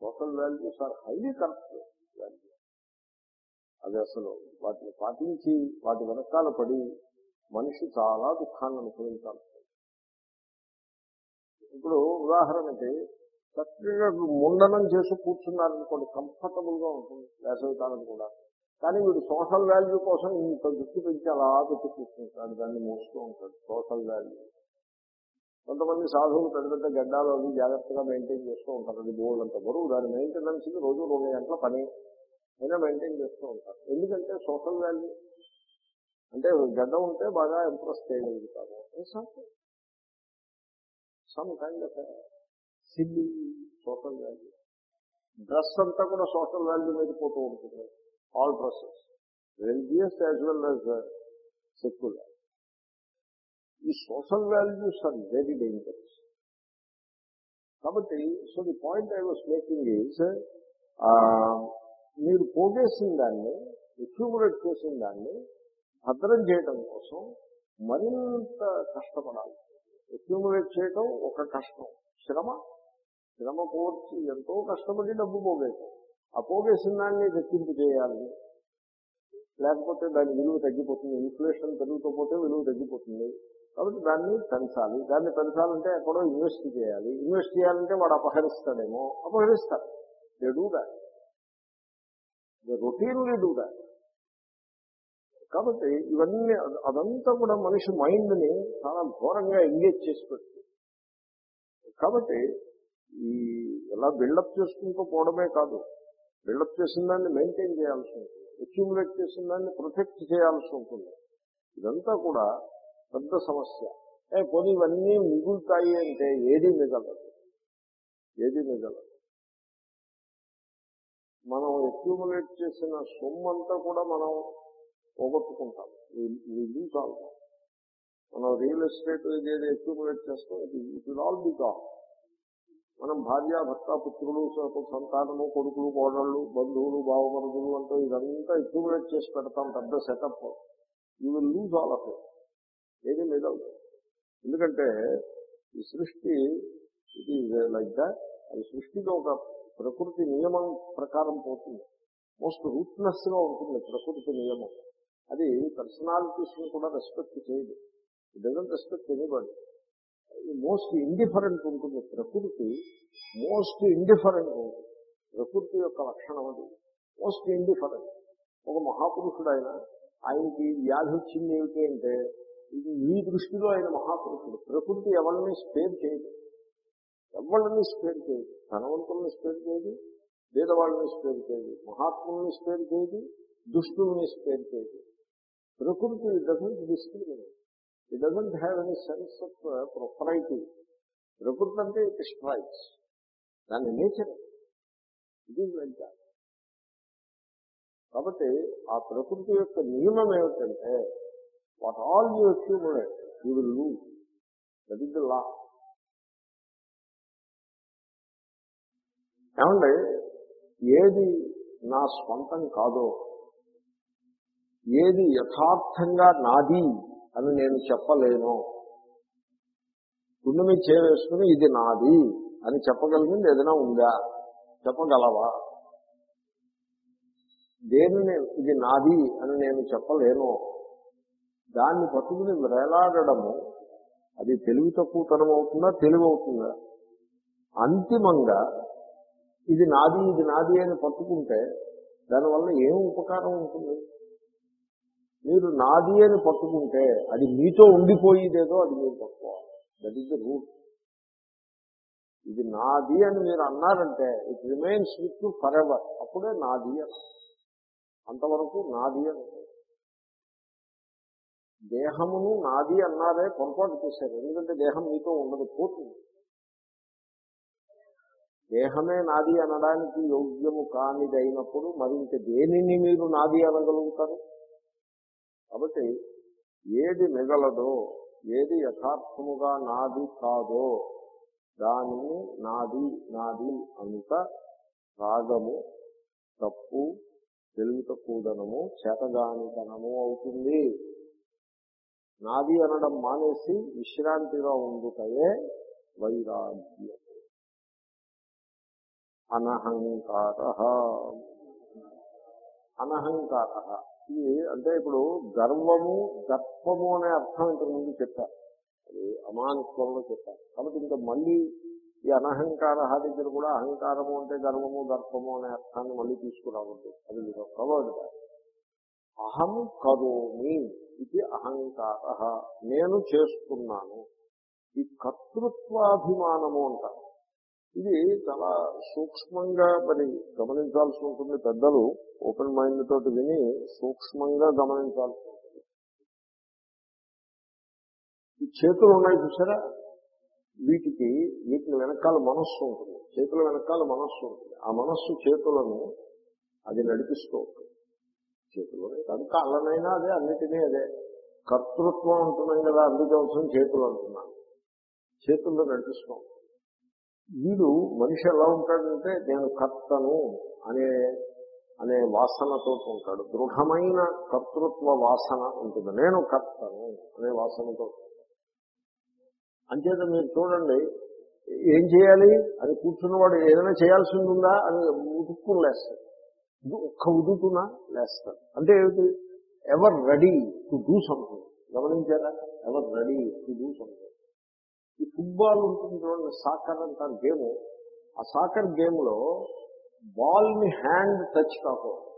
social values are highly correct value అది అసలు వాటిని పాటించి వాటి వెనకాల పడి మనిషి చాలా దుఃఖాన్ని అనుభవించాల్సి ఇప్పుడు ఉదాహరణకి చక్కగా ముండనం చేసి కూర్చున్నారనుకోండి కంఫర్టబుల్గా ఉంటుంది వేసవికాలం కూడా. కానీ వీడు సోషల్ వాల్యూ కోసం ఇంత జుట్టు పెంచి అలా పెట్టి కూర్చుంటాడు దాన్ని మోస్తూ ఉంటాడు సోషల్ వాల్యూ కొంతమంది సాధువులు పెద్ద పెద్ద గడ్డాలు అవి జాగ్రత్తగా మెయింటైన్ చేస్తూ ఉంటారు అది బోర్డు అంత బరువు దాని మెయింటెనెన్స్ రోజు రెండు గంటల పని అయినా మెయింటైన్ చేస్తూ ఉంటారు. ఎందుకంటే సోషల్ వాల్యూ అంటే గడ్డ ఉంటే బాగా ఇంప్రెస్ చేయగలుగుతారు some kind of silly social value. Dress అంతా కూడా సోషల్ వాల్యూ మీద పోతూ ఉంటుంది. All dresses religious as well as secular ఈ social values are very dangerous కాబట్టి so the point I was making is మీరు పోగేసిన దాన్ని అక్యూములేట్ చేసిన దాన్ని భద్రం చేయడం కోసం మరింత కష్టపడాలి. అక్యూములేట్ చేయడం ఒక కష్టం. శ్రమ శ్రమ కోర్చి ఎంతో కష్టపడి డబ్బు పోగేశాం ఆ పోగేసిన దాన్ని రెట్టింపు చేయాలి. లేకపోతే దాని విలువ తగ్గిపోతుంది. ఇన్ఫ్లేషన్ పెరుగుతూ పోతే విలువ తగ్గిపోతుంది. కాబట్టి దాన్ని పెంచాలి. దాన్ని పెంచాలంటే ఎక్కడో ఇన్వెస్ట్ చేయాలి. ఇన్వెస్ట్ చేయాలంటే వాడు అపహరిస్తాడేమో. అపహరిస్తాడు. They do that. They routinely do that. కాబట్టి ఇవన్నీ అదంతా కూడా మనిషి మైండ్ని చాలా ఘోరంగా ఎంగేజ్ చేసి పెడుతుంది. కాబట్టి ఈ ఎలా బిల్డప్ చేసుకుంటూ పోవడమే కాదు. బిల్డప్ చేసిన దాన్ని మెయింటైన్ చేయాల్సి ఉంటుంది. అక్యూములేట్ చేసిన దాన్ని ప్రొటెక్ట్ చేయాల్సి ఉంటుంది. ఇదంతా కూడా పెద్ద సమస్య. కొన్ని పోనీ ఇవన్నీ మిగులుతాయి అంటే ఏది మిగలదు. ఏది మిగలదు. మనం అక్యూములేట్ చేసిన సొమ్ము అంతా కూడా మనం పోగొట్టుకుంటాం. లూజ్ అవుతాం మనం రియల్ ఎస్టేట్ ఏది అక్యూములేట్ చేస్తాం it will all be gone. మనం భార్య భర్త పుత్రులు సంతానము కొడుకులు కోడళ్ళు బంధువులు బావమరుదులు అంటే ఇదంతా అక్యూములేట్ చేసి పెడతాం పెద్ద setup you will lose all of it ఏది లేదా. ఎందుకంటే ఈ సృష్టి ఇట్ ఈజ్ లైక్ దాట్ అది సృష్టిలో ఒక ప్రకృతి నియమం ప్రకారం పోతుంది. మోస్ట్ రూట్నెస్గా ఉంటుంది ప్రకృతి నియమం. అది పర్సనాలిటీస్ని కూడా రెస్పెక్ట్ చేయదు. It doesn't respect anybody most indifferent ఉంటుంది ప్రకృతి. మోస్ట్ ఇండిఫరెంట్ ఉంటుంది ప్రకృతి యొక్క లక్షణం అది. మోస్ట్ ఇండిఫరెంట్ ఒక మహాపురుషుడు ఆయన ఆయనకి వ్యాధి వచ్చింది ఏమిటి అంటే ఇది ఈ దృష్టిలో ఆయన మహాపురుషుడు. ప్రకృతి ఎవరిని స్పేర్ చేయదు. ఎవరిని స్పేర్ చేయదు. ధనవంతుల్ని స్పేర్ చేయదు పేదవాళ్ళని స్పేర్ చేయదు మహాత్ముల్ని స్పేర్ చేయదు దుష్టుల్ని స్పేర్ చేయదు. ప్రకృతి doesn't discriminate it doesn't have any sense of propriety ప్రకృతి అంటే ఇట్ స్ట్రైక్స్ దాని నేచర్ ఇది లైక్ కాబట్టి ఆ ప్రకృతి యొక్క నియమం ఏమిటంటే what all you accumulate you will lose that is the law ఏమండి? ఏది నా స్వంతం కాదో ఏది యథార్థంగా నాది అని నేను చెప్పలేను. గుండె మీద చేవేసుకుని ఇది నాది అని చెప్పగలిగింది ఏదైనా ఉందా? చెప్పగలవా? దేనిని ఇది నాది అని నేను చెప్పలేను. దాన్ని పట్టుకుని వేలాడము అది తెలివి తక్కువతనం అవుతుందా తెలివి అవుతుందా? అంతిమంగా ఇది నాది ఇది నాది అని పట్టుకుంటే దానివల్ల ఏం ఉపకారం ఉంటుంది? మీరు నాది అని పట్టుకుంటే అది మీతో ఉండిపోయేదేదో అది మీరు పట్టుకోవాలి. దట్ ఈస్ ద రూట్ ఇది నాది అని మీరు అన్నారంటే it remains with for ever అప్పుడే నాది అని అంతవరకు నాది అని దేహమును నాది అన్నారే పొరపాటు చేశారు. ఎందుకంటే దేహం మీతో ఉండదు పోతుంది. దేహమే నాది అనడానికి యోగ్యము కానిదైనప్పుడు అయినప్పుడు మరింత దేనిని మీరు నాది అనగలుగుతారు? కాబట్టి ఏది మిగలదో ఏది యథార్థముగా నాది కాదో దానిని నాది నాది అంత రాగము తప్పు తెలివి కూడనము చేతగానితనము అవుతుంది. నాది అనడం మానేసి విశ్రాంతిగా ఉండుటయే వైరాగ్యము. అనహంకార. అనహంకార. ఇది అంటే ఇప్పుడు గర్వము దర్పము అనే అర్థం ఇంతకు ముందు చెప్పారు అది అమానుత్వంలో చెప్పారు కాబట్టి ఇంకా మళ్ళీ ఈ అనహంకార దగ్గర కూడా అహంకారము అంటే గర్వము దర్పము అనే అర్థాన్ని మళ్ళీ తీసుకురావద్దు. అది మీరు అహం కరోమి ఇది అహంకార. నేను చేస్తున్నాను. ఈ కర్తృత్వాభిమానము అంటారు. ఇది చాలా సూక్ష్మంగా మరి గమనించాల్సి ఉంటుంది పెద్దలు. ఓపెన్ మైండ్ తోటి విని సూక్ష్మంగా గమనించాల్సి ఉంటుంది. ఈ చేతులు ఉన్నాయి చూసారా? వీటికి వీటిని వెనకాల మనస్సు ఉంటుంది. చేతుల వెనకాల మనస్సు ఉంటుంది. ఆ మనస్సు చేతులను అది నడిపిస్తూ ఉంటుంది. చేతులనే కాదు కాళ్ళనైనా అదే అన్నిటినీ అదే. కర్తృత్వం అంటున్నాం కదా అందుకోసం చేతులు అంటున్నాను చేతుల్లో నడిపిస్తూ ఉంటుంది. వీడు మనిషి ఎలా ఉంటాడంటే నేను కర్తను అనే అనే వాసనతో ఉంటాడు. దృఢమైన కర్తృత్వ వాసన ఉంటుంది. నేను కర్తను అనే వాసనతో అంచేత మీరు చూడండి ఏం చేయాలి? అని కూర్చున్నవాడు ఏదైనా చేయాల్సి ఉందా అని ఉతుక్కుని లేస్తాడు. ఒక్క ఉదుకున లేస్తాడు. అంటే ఏమిటి? Ever ready to do something. గమనించారా? Ever ready to do something. ఈ ఫుట్బాల్ ఉంటుంది చూడండి సాకర్ అంటారు గేమ్. ఆ సాకర్ గేమ్లో బాల్ని హ్యాండ్ టచ్ కాకూడదు.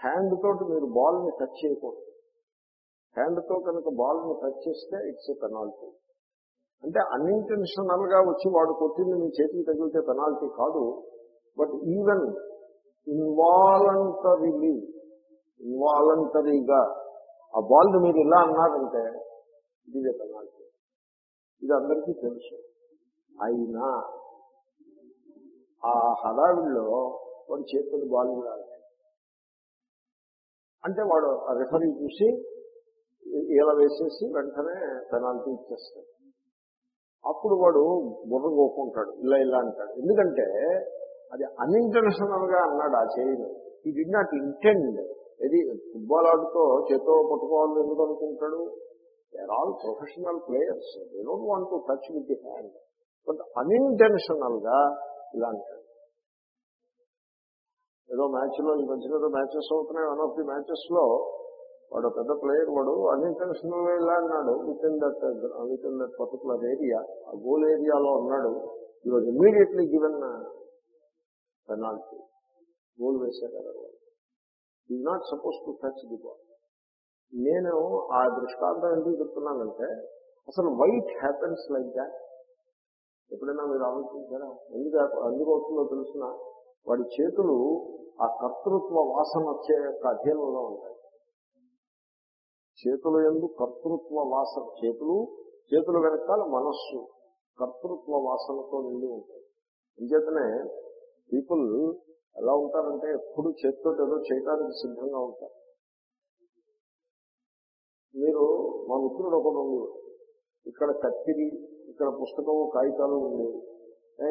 హ్యాండ్ తోటి మీరు బాల్ని టచ్ చేయకూడదు. హ్యాండ్తో కనుక బాల్ని టచ్ చేస్తే ఇట్స్ ఎ పెనాల్టీ. అంటే అన్ఇంటెన్షనల్గా వచ్చి వాడు కొట్టింది మీ చేతికి తగిలితే పెనాల్టీ కాదు. బట్ ఈవెన్ ఇన్వాలంటరీలీ ఇన్వాలంటరీగా ఆ బాల్ని మీరు ఇలా అన్నారంటే ఇది పెనాల్టీ. ఇది అందరికీ తెలుసు. అయినా ఆ హడావిడిలో వాడు చేతులు బాల్ అంటే వాడు ఆ చూసి ఈల వేసేసి వెంటనే పెనాల్టీ ఇచ్చేస్తాడు. అప్పుడు వాడు బుర్ర కోకుంటాడు ఇలా ఇలా అంటాడు. ఎందుకంటే అది అన్ఇంటెన్షనల్గా అన్నాడు ఆ చేయను. ఈ డి నాట్ ఇంటెండ్ ఇది ఫుట్బాల్ ఆడుతో చేతో పట్టుకోవాలని ఎందుకు అనుకుంటాడు? They all professional players they don't want to touch with the hand but అన్ఇంటెన్షనల్గా ఇలా అంటాడు ఏదో మ్యాచ్లో ఈ మధ్యన ఏదో మ్యాచెస్ అవుతున్నాయి. వన్ ఆఫ్ ది మ్యాచెస్లో వాడు పెద్ద ప్లేయర్ వాడు. అన్ఇంటెన్షనల్గా ఇలా అన్నాడు. Within that within that particular area ఆ గోల్ ఏరియాలో ఉన్నాడు ఈ was immediately given penalty goal వేశారు కదా. Is not suppose to touch the ball నేను ఆ దృష్టాంతం ఎందుకు చెప్తున్నానంటే అసలు వైట్ హ్యాపెన్స్ లైక్ దాట్ ఎప్పుడైనా మీరు ఆలోచించారా? ఎందుకు ఎందుకు అవుతుందో తెలిసిన? వాడి చేతులు ఆ కర్తృత్వ వాసన వచ్చే యొక్క అధీనంలో ఉంటాయి. చేతులు ఎందు కర్తృత్వ వాసన చేతులు చేతులు వెనకాల మనస్సు కర్తృత్వ వాసనతో నిండి ఉంటాయి. అంచేతనే పీపుల్ ఎలా ఉంటారంటే ఎప్పుడు చేతితో ఏదో చేయడానికి సిద్ధంగా ఉంటారు. మీరు మా మిత్రుడు ఒకడు ఉంది ఇక్కడ కత్తిరి ఇక్కడ పుస్తకము కాగితాలు ఉంది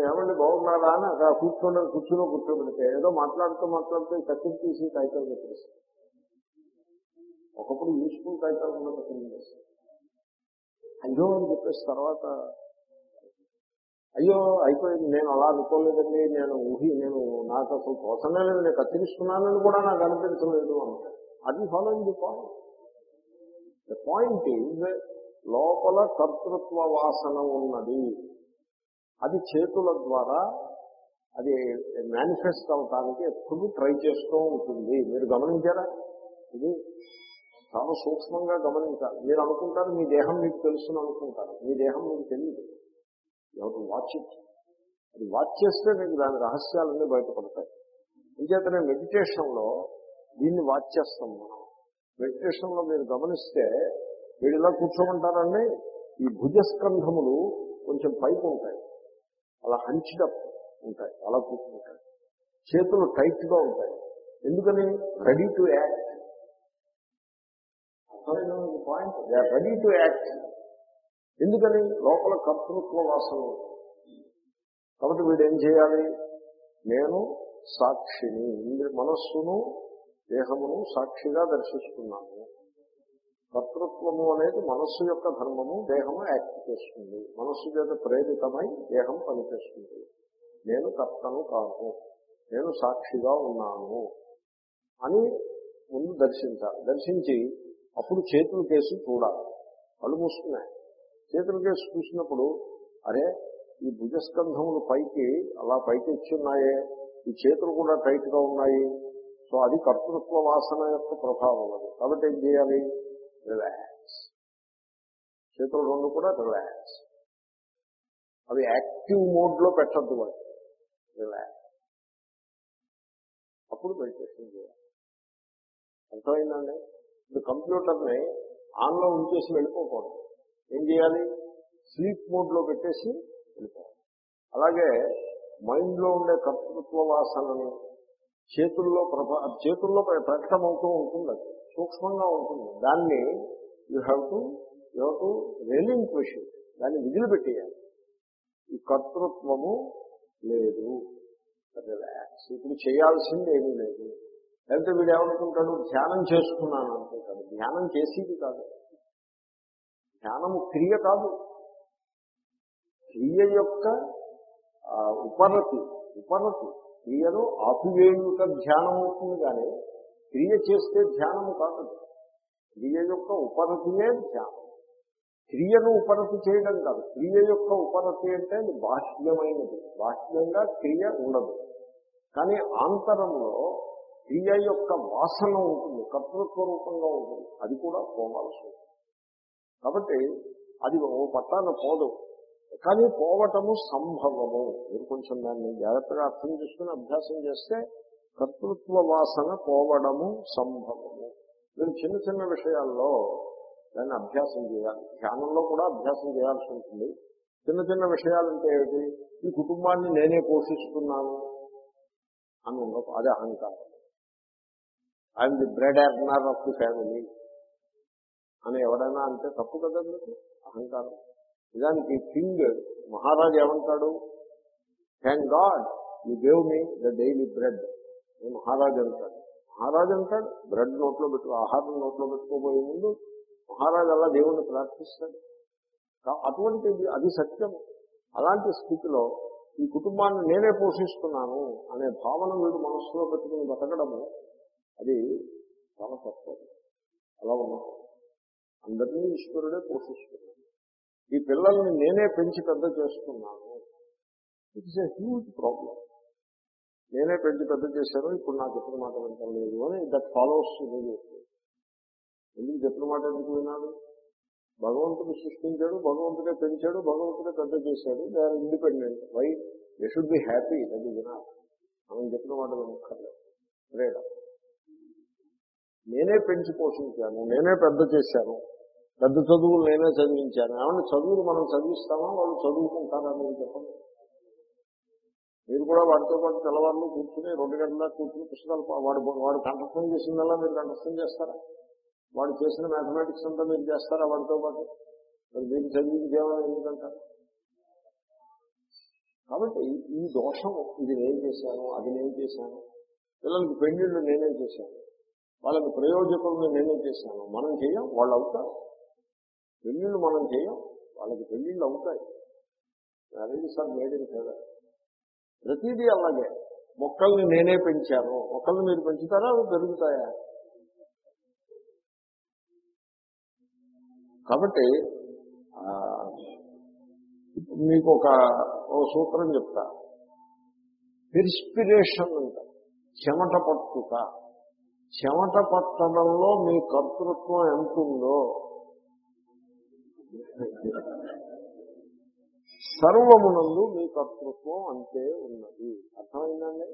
ఏమండి బాగున్నారా? అని అక్కడ కూర్చోండి కూర్చుని కూర్చోబెడితే ఏదో మాట్లాడుతూ మాట్లాడుతూ కత్తిరి తీసి కాగితాలు పెట్టేస్తారు ఒకప్పుడు యూస్ఫుల్ కాగితాలు కూడా కత్తిరి అయ్యో అని చెప్పేసి తర్వాత అయ్యో అయిపోయింది నేను అలా అనుకోలేదండి నేను ఊహి నేను నాకు అసలు తోచనే లేదు నేను కత్తిరిస్తున్నానని కూడా నాకు అనిపించలేదు అంటే అది ఫాలో అయింది పాయింట్ ద పాయింట్ ఈజ్ లోపల కర్తృత్వ వాసన ఉన్నది. అది చేతుల ద్వారా అది మేనిఫెస్ట్ అవటానికి ఎప్పుడు ట్రై చేస్తూ ఉంటుంది. మీరు గమనించారా? ఇది చాలా సూక్ష్మంగా గమనించాలి. మీరు అనుకుంటారు మీ దేహం మీకు తెలుసుని అనుకుంటారు. మీ దేహం మీకు తెలియదు ఎవరు వాచ్ ఇట్ అది వాచ్ చేస్తే మీకు దాని రహస్యాలన్నీ బయటపడతాయి. అంచేతనే మెడిటేషన్లో దీన్ని వాచ్ చేస్తాం మనం. మెడిటేషన్లో మీరు గమనిస్తే మీరు ఇలా కూర్చోమంటారండి ఈ భుజస్కంధములు కొంచెం పైకి ఉంటాయి. అలా హంచిడప్ ఉంటాయి అలా కూర్చుంటాయి. చేతులు టైట్గా ఉంటాయి. ఎందుకని? Ready to act point they are ready to act ఎందుకని? లోపల కర్తృత్వ వాసన కాబట్టి వీడు ఏం చేయాలి? నేను సాక్షిని మనస్సును దేహమును సాక్షిగా దర్శిస్తున్నాము కర్తృత్వము అనేది మనస్సు యొక్క ధర్మము దేహము యాక్ట్ చేస్తుంది. మనస్సు చేత ప్రేరితమై దేహం పనిచేస్తుంది. నేను కర్తను కాను నేను సాక్షిగా ఉన్నాను అని ముందు దర్శించాలి. దర్శించి అప్పుడు చేతులు కేసి చూడాలి. కళ్ళు మూసుకున్నాయి. చేతులు కేసి చూసినప్పుడు అరే ఈ భుజస్కంధములు పైకి అలా పైకి వచ్చి ఉన్నాయే ఈ చేతులు కూడా టైట్గా ఉన్నాయి సో అది కర్తృత్వ వాసన యొక్క ప్రభావం అది. కాబట్టి ఏం చేయాలి? రిలాక్స్ చేతులు రెండు కూడా రిలాక్స్ అవి యాక్టివ్ మోడ్లో పెట్టద్దు వాటి రిలాక్స్ అప్పుడు మెడిటేషన్ చేయాలి. అర్థమైందండి? ఇప్పుడు కంప్యూటర్ని ఆన్లో ఉంచేసి వెళ్ళిపోకూడదు. ఏం చేయాలి? స్లీప్ మోడ్లో పెట్టేసి వెళ్ళిపోవాలి. అలాగే మైండ్లో ఉండే కర్తృత్వ వాసనని చేతుల్లో ప్రభా చేతుల్లో ప్రకటమవుతూ ఉంటుంది అది. సూక్ష్మంగా ఉంటుంది. దాన్ని you have to you have to relinquish దాన్ని విదిలిపెట్టేయాలి. ఈ కర్తృత్వము లేదు. రిలాక్స్ ఇప్పుడు చేయాల్సింది ఏమీ లేదు. లేకపోతే వీడు ఏమనుకుంటాడు? ధ్యానం చేసుకున్నాను అనుకుంటాడు. ధ్యానం చేసేది కాదు. ధ్యానము క్రియ కాదు. క్రియ యొక్క ఉపనతి ఉపరతి ఉపరతి. క్రియను ఆపివేయుట ధ్యానం అవుతుంది కానీ క్రియ చేస్తే ధ్యానము కాదు. క్రియ యొక్క ఉపరతియే ధ్యానం. క్రియను ఉపరతి చేయడం కాదు. క్రియ యొక్క ఉపరతి అంటే బాహ్యమైనది. బాహ్యంగా క్రియ ఉండదు. కానీ ఆంతరంలో క్రియ యొక్క వాసన ఉంటుంది. కర్తృత్వ రూపంగా ఉంటుంది. అది కూడా పోవాల్సి ఉంటుంది కాబట్టి అది ఓ పట్టాన పోదు. కానీ పోవటము సంభవము. మీరు కొంచెం దాన్ని జాగ్రత్తగా అర్థం చేసుకుని అభ్యాసం చేస్తే కర్తృత్వ వాసన పోవడము సంభవము. మీరు చిన్న చిన్న విషయాల్లో దాన్ని అభ్యాసం చేయాలి. ధ్యానంలో కూడా అభ్యాసం చేయాల్సి ఉంటుంది. చిన్న చిన్న విషయాలంటే ఏమిటి? ఈ కుటుంబాన్ని నేనే పోషిస్తున్నాను అని ఉండదు అదే అహంకారం. I'm the bread earner of the family అని ఎవడైనా అంటే తప్పు కదండి? అహంకారం. నిజానికి కింగ్ మహారాజు ఏమంటాడు? Thank God you gave me the daily bread మహారాజు అంటాడు. మహారాజు అంటాడు బ్రెడ్ నోట్లో పెట్టు ఆహారం నోట్లో పెట్టుకోబోయే ముందు మహారాజు అలా దేవుణ్ణి ప్రార్థిస్తాడు. అటువంటిది అది సత్యం. అలాంటి స్థితిలో ఈ కుటుంబాన్ని నేనే పోషిస్తున్నాను అనే భావన వీడు మనస్సులో పెట్టుకుని బతకడము అది చాలా తప్పదు. అలా ఉన్నాం అందరినీ ఈశ్వరుడే పోషిస్తున్నాడు. ఈ పిల్లల్ని నేనే పెంచి పెద్ద చేస్తున్నాను. ఇట్స్ ఎ హ్యూజ్ ప్రాబ్లం నేనే పెంచి పెద్ద చేశాను ఇప్పుడు నాకు చెప్పిన మాట వింటలేదు అని దట్ ఫాలోస్ ఎందుకు చెప్పిన మాట ఎందుకు వినాడు భగవంతుడు సృష్టించాడు భగవంతుడే పెంచాడు భగవంతుడే పెద్ద చేశాడు. They are independent why they should be happy అది వినాలి మనం చెప్పిన మాట వినక్కర్లేదు. నేనే పెంచి పోషించాను నేనే పెద్ద చేశాను. పెద్ద చదువులు నేనే చదివించాను. ఏమన్నా చదువులు మనం చదివిస్తామా? వాళ్ళు చదువుకుంటారా మీరు చెప్పండి. మీరు కూడా వాడితో పాటు తెల్లవారులు కూర్చుని రెండు గంటల కూర్చుని పుస్తకాలు వాడు వాడు కంఠస్థం చేసిందల్లా మీరు కంఠస్థం చేస్తారా? వాడు చేసిన మ్యాథమెటిక్స్ అంతా మీరు చేస్తారా వాడితో పాటు? మరి మీరు చదివించేమో ఎందుకంటారు? కాబట్టి ఈ దోషం ఇది నేను చేశాను అది నేను చేశాను. పిల్లలకి పెళ్ళిళ్ళు నేనే చేశాను. వాళ్ళకి ప్రయోజకులను నేనే చేశాను. మనం చేయం వాళ్ళు అవుతారు. పెళ్ళిళ్ళు మనం చేయం వాళ్ళకి పెళ్ళిళ్ళు అవుతాయి. Marriages are made in favour ప్రతిదీ అలాగే. మొక్కల్ని నేనే పెంచాను. మొక్కల్ని మీరు పెంచుతారా? అవి పెరుగుతాయా? కాబట్టి మీకు ఒక సూత్రం చెప్తా. ఇన్స్పిరేషన్ అంట. చెమట పట్టుట చెమట పట్టడంలో మీ కర్తృత్వం ఎంత ఉందో సర్వమునందు మీ కర్తృత్వం అంతే ఉన్నది. అర్థమైందండి?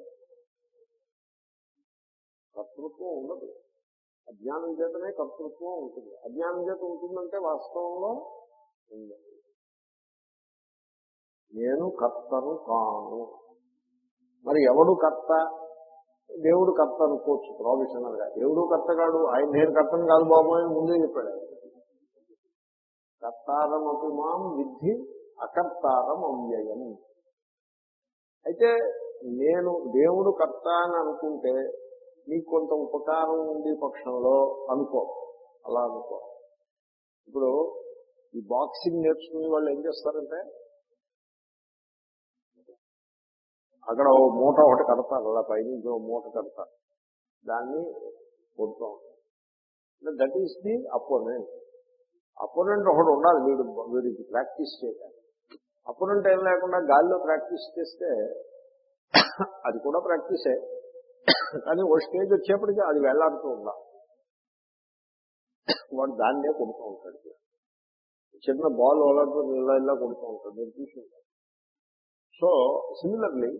కర్తృత్వం ఉండదు. అజ్ఞానం చేతనే కర్తృత్వం ఉంటుంది. అజ్ఞానం చేత ఉంటుందంటే వాస్తవంలో ఉండదు నేను కర్తను కాను. మరి ఎవడు కర్త? దేవుడు కర్త అనుకోవచ్చు ప్రొఫెషనల్గా దేవుడు కర్త కాడు ఆయన నేను కర్తను కాదు బాబు అని ముందే చెప్పాడు కర్తారమపి మాం విద్ధి అకర్తారం అవ్యయం అయితే నేను దేవుడు కర్త అని అనుకుంటే నీకు కొంత ఉపకారం ఉండే పక్షంలో అనుకో. అలా అనుకో. ఇప్పుడు ఈ బాక్సింగ్ నేర్చుకునే వాళ్ళు ఏం చేస్తారంటే అక్కడ ఓ మూట ఒకటి కడతారు అలా పైనుంచి ఓ మూట కడతారు. దాన్ని కొడుతూ ఉంటారు. That is the opponent opponent ఒకడు ఉండాలి వీడు వీడికి ప్రాక్టీస్ చేయడానికి అపోనెంట్ ఏం లేకుండా గాలిలో ప్రాక్టీస్ చేస్తే అది కూడా ప్రాక్టీసే. కానీ ఓ స్టేజ్ వచ్చేప్పటికీ అది వెళ్ళాడుతూ ఉండాలి. వాడు దాన్నే కొడుతూ ఉంటాడు. చిన్న బాల్ వలతో ఇలా ఇలా కొడుతూ ఉంటాడు. మీరు చూసి సో సిమిలర్లీ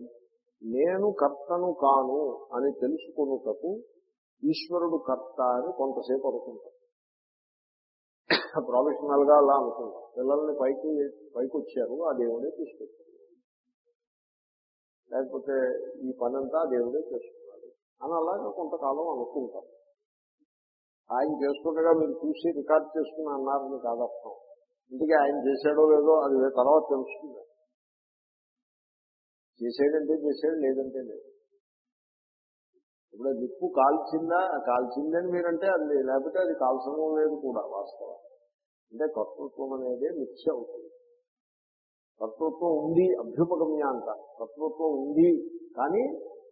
నేను కర్తను కాను అని తెలుసుకున్నటకు ఈశ్వరుడు కర్త అని కొంతసేపు అనుకుంటాం ప్రొఫెషనల్గా అలా అనుకుంటాం. పిల్లల్ని పైకి పైకి వచ్చారు ఆ దేవుడే తీసుకొచ్చారు లేకపోతే ఈ పనంతా దేవుడే చేస్తున్నాడు అని అలాగే కొంతకాలం అనుకుంటాం. ఆయన చేస్తుండగా మీరు చూసి రికార్డ్ చేసుకుని అన్నారని కాదర్థం ఇందుకే ఆయన చేశాడో లేదో అది తర్వాత తెలుస్తుంది. చేసేదంటే చేసేది లేదంటే లేదు. ఇప్పుడు నిప్పు కాల్చిందా కాల్చిందని మీరంటే అది లేకపోతే అది కాల్చడం లేదు కూడా వాస్తవం అంటే కర్తృత్వం అనేది మిథ్య అవుతుంది. కర్తృత్వం ఉంది అభ్యుపగమ్య అంట. కర్తృత్వం ఉంది కానీ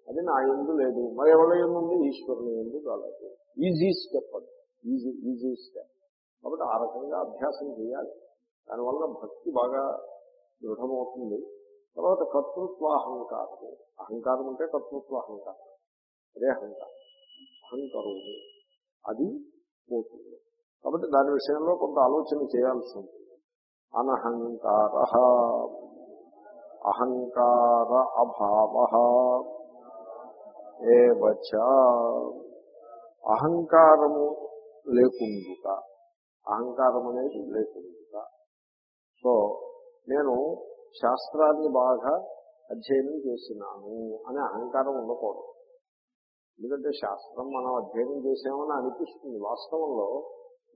అది నా ఎందు లేదు. మరి ఎవరి ఉంది? ఈశ్వరుని ఎందు కాలేదు. ఈజీ స్టెప్ అది. ఈజీ ఈజీ స్టెప్ కాబట్టి ఆ రకంగా అభ్యాసం చేయాలి. దానివల్ల భక్తి బాగా దృఢమవుతుంది. తర్వాత కర్తృత్వ అహంకారం అంటే కర్తృత్వాహంకారం. అదే అహంకారం. అహంకరుడు అది పోతుంది. కాబట్టి దాని విషయంలో కొంత ఆలోచన చేయాల్సి ఉంటుంది. అనహంకార అహంకార అభావ అహంకారము లేకుండుట అహంకారం అనేది లేకుండుట. సో నేను శాస్త్రాన్ని బాగా అధ్యయనం చేసినాను అనే అహంకారం ఉండకూడదు. ఎందుకంటే శాస్త్రం మనం అధ్యయనం చేసామని అనిపిస్తుంది వాస్తవంలో.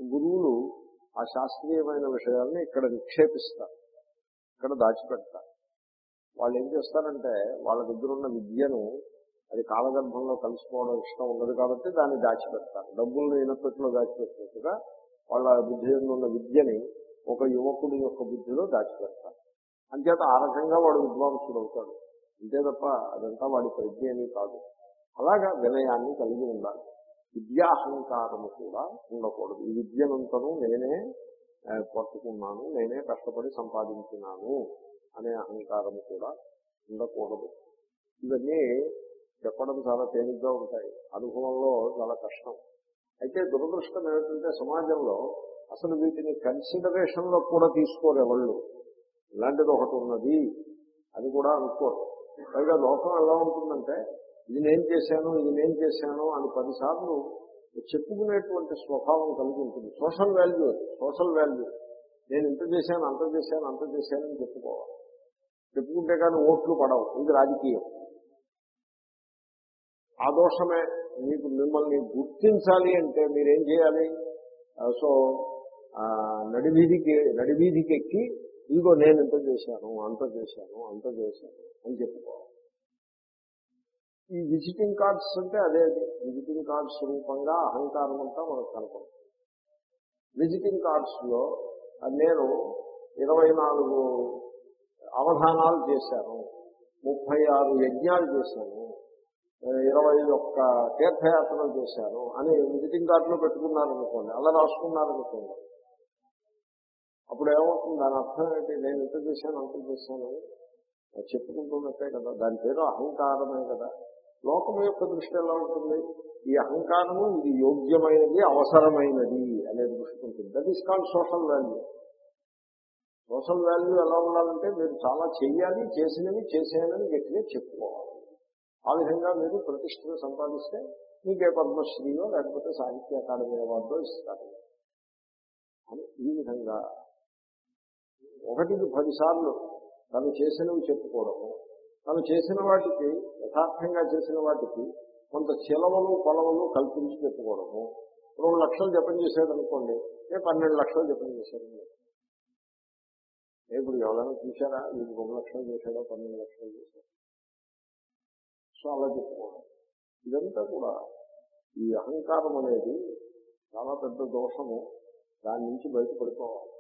గురువులు ఆ శాస్త్రీయమైన విషయాల్ని ఇక్కడ నిక్షేపిస్తారు ఇక్కడ దాచిపెడతారు. వాళ్ళు ఏం చేస్తారంటే వాళ్ళ దగ్గర ఉన్న విద్యను అది కాలగర్భంలో కలిసిపోవడం ఇష్టం ఉండదు కాబట్టి దాన్ని దాచిపెడతారు. డబ్బుల్ని ఇనపెట్టులో దాచిపెట్టినట్టుగా వాళ్ళ బుద్ధి ఉన్న విద్యని ఒక యువకుడి యొక్క బుద్ధిలో దాచిపెడతారు. అంచేత ఆ రకంగా వాడు విద్వాంసుడు అవుతాడు. అంతే తప్ప అదంతా వాడి ప్రజ్ఞ కాదు. అలాగా వినయాన్ని కలిగి ఉండాలి. విద్యాహంకారము కూడా ఉండకూడదు. ఈ విద్యనంతను నేనే పట్టుకున్నాను నేనే కష్టపడి సంపాదించినాను అనే అహంకారము కూడా ఉండకూడదు. ఇవన్నీ చెప్పడం చాలా తేలిగ్గా ఉంటాయి. అనుభవంలో చాలా కష్టం. అయితే దురదృష్టం ఏమిటంటే సమాజంలో అసలు వీటిని కన్సిడరేషన్లో కూడా తీసుకోరు ఎవళ్ళు. ఇలాంటిది ఒకటి ఉన్నది. అది కూడా అనుకోరు. పైగా లోకం ఎలా ఉంటుందంటే ఇది నేను చేశాను ఇది నేను చేశాను అని పదిసార్లు చెప్పుకునేటువంటి స్వభావం కలిగి ఉంటుంది సోషల్ వాల్యూ సోషల్ వాల్యూ. నేను ఇంత చేశాను అంత చేశాను అంత చేశాను అని చెప్పుకోవాలి. చెప్పుకుంటే కానీ ఓట్లు పడవు ఇది రాజకీయం. ఆ దోషమే మీకు మిమ్మల్ని గుర్తించాలి అంటే మీరేం చేయాలి? సో నడివీధికి నడివీధికి ఎక్కి ఇదిగో నేను ఇంత చేశాను అంత చేశాను అంత చేశాను అని చెప్పుకోవాలి. ఈ విజిటింగ్ కార్డ్స్ అంటే అదే విజిటింగ్ కార్డ్స్ రూపంగా అహంకారం అంతా మనకు కనపడుతుంది. విజిటింగ్ కార్డ్స్లో నేను ఇరవై నాలుగు అవధానాలు చేశాను. ముప్పై ఆరు యజ్ఞాలు చేశాను. ఇరవై ఒక్క తీర్థయాత్రలు చేశాను అని విజిటింగ్ కార్డులో పెట్టుకున్నారనుకోండి అలా రాసుకున్నారనుకోండి అప్పుడు ఏమవుతుంది? దాని అర్థం ఏంటి? నేను ఇంత చేశాను అంత చేశాను చెప్పుకుంటున్నట్టే కదా. దాని పేరు అహంకారమే కదా. లోకం యొక్క దృష్టి ఎలా ఉంటుంది? ఈ అహంకారము ఇది యోగ్యమైనది అవసరమైనది అనే దృష్టి ఉంటుంది. That is called social value social value ఎలా ఉండాలంటే మీరు చాలా చెయ్యాలి చేసినవి చేసేయాలని గట్టిగా చెప్పుకోవాలి. ఆ విధంగా మీరు ప్రతిష్టను సంపాదిస్తే మీకే పద్మశ్రీయో లేకపోతే సాహిత్య అకాడమీ అవార్డో ఇస్తారు. అని ఈ విధంగా ఒకటికి పదిసార్లు తను చేసినవి చెప్పుకోవడము తను చేసిన వాటికి యథార్థంగా చేసిన వాటికి కొంత చిలవలు పొలవలు కల్పించి పెట్టుకోవడము. రెండు లక్షలు జపం చేశాడు అనుకోండి ఏ పన్నెండు లక్షలు జపం చేశాడు? ఇప్పుడు ఎవరైనా చూసారా వీడు రెండు లక్షలు చేశాడో పన్నెండు లక్షలు చేశాడు? సో అలా చెప్పుకోవడం. ఇదంతా కూడా ఈ అహంకారం అనేది చాలా పెద్ద దోషము. దాని నుంచి బయటపడిపోవాలి.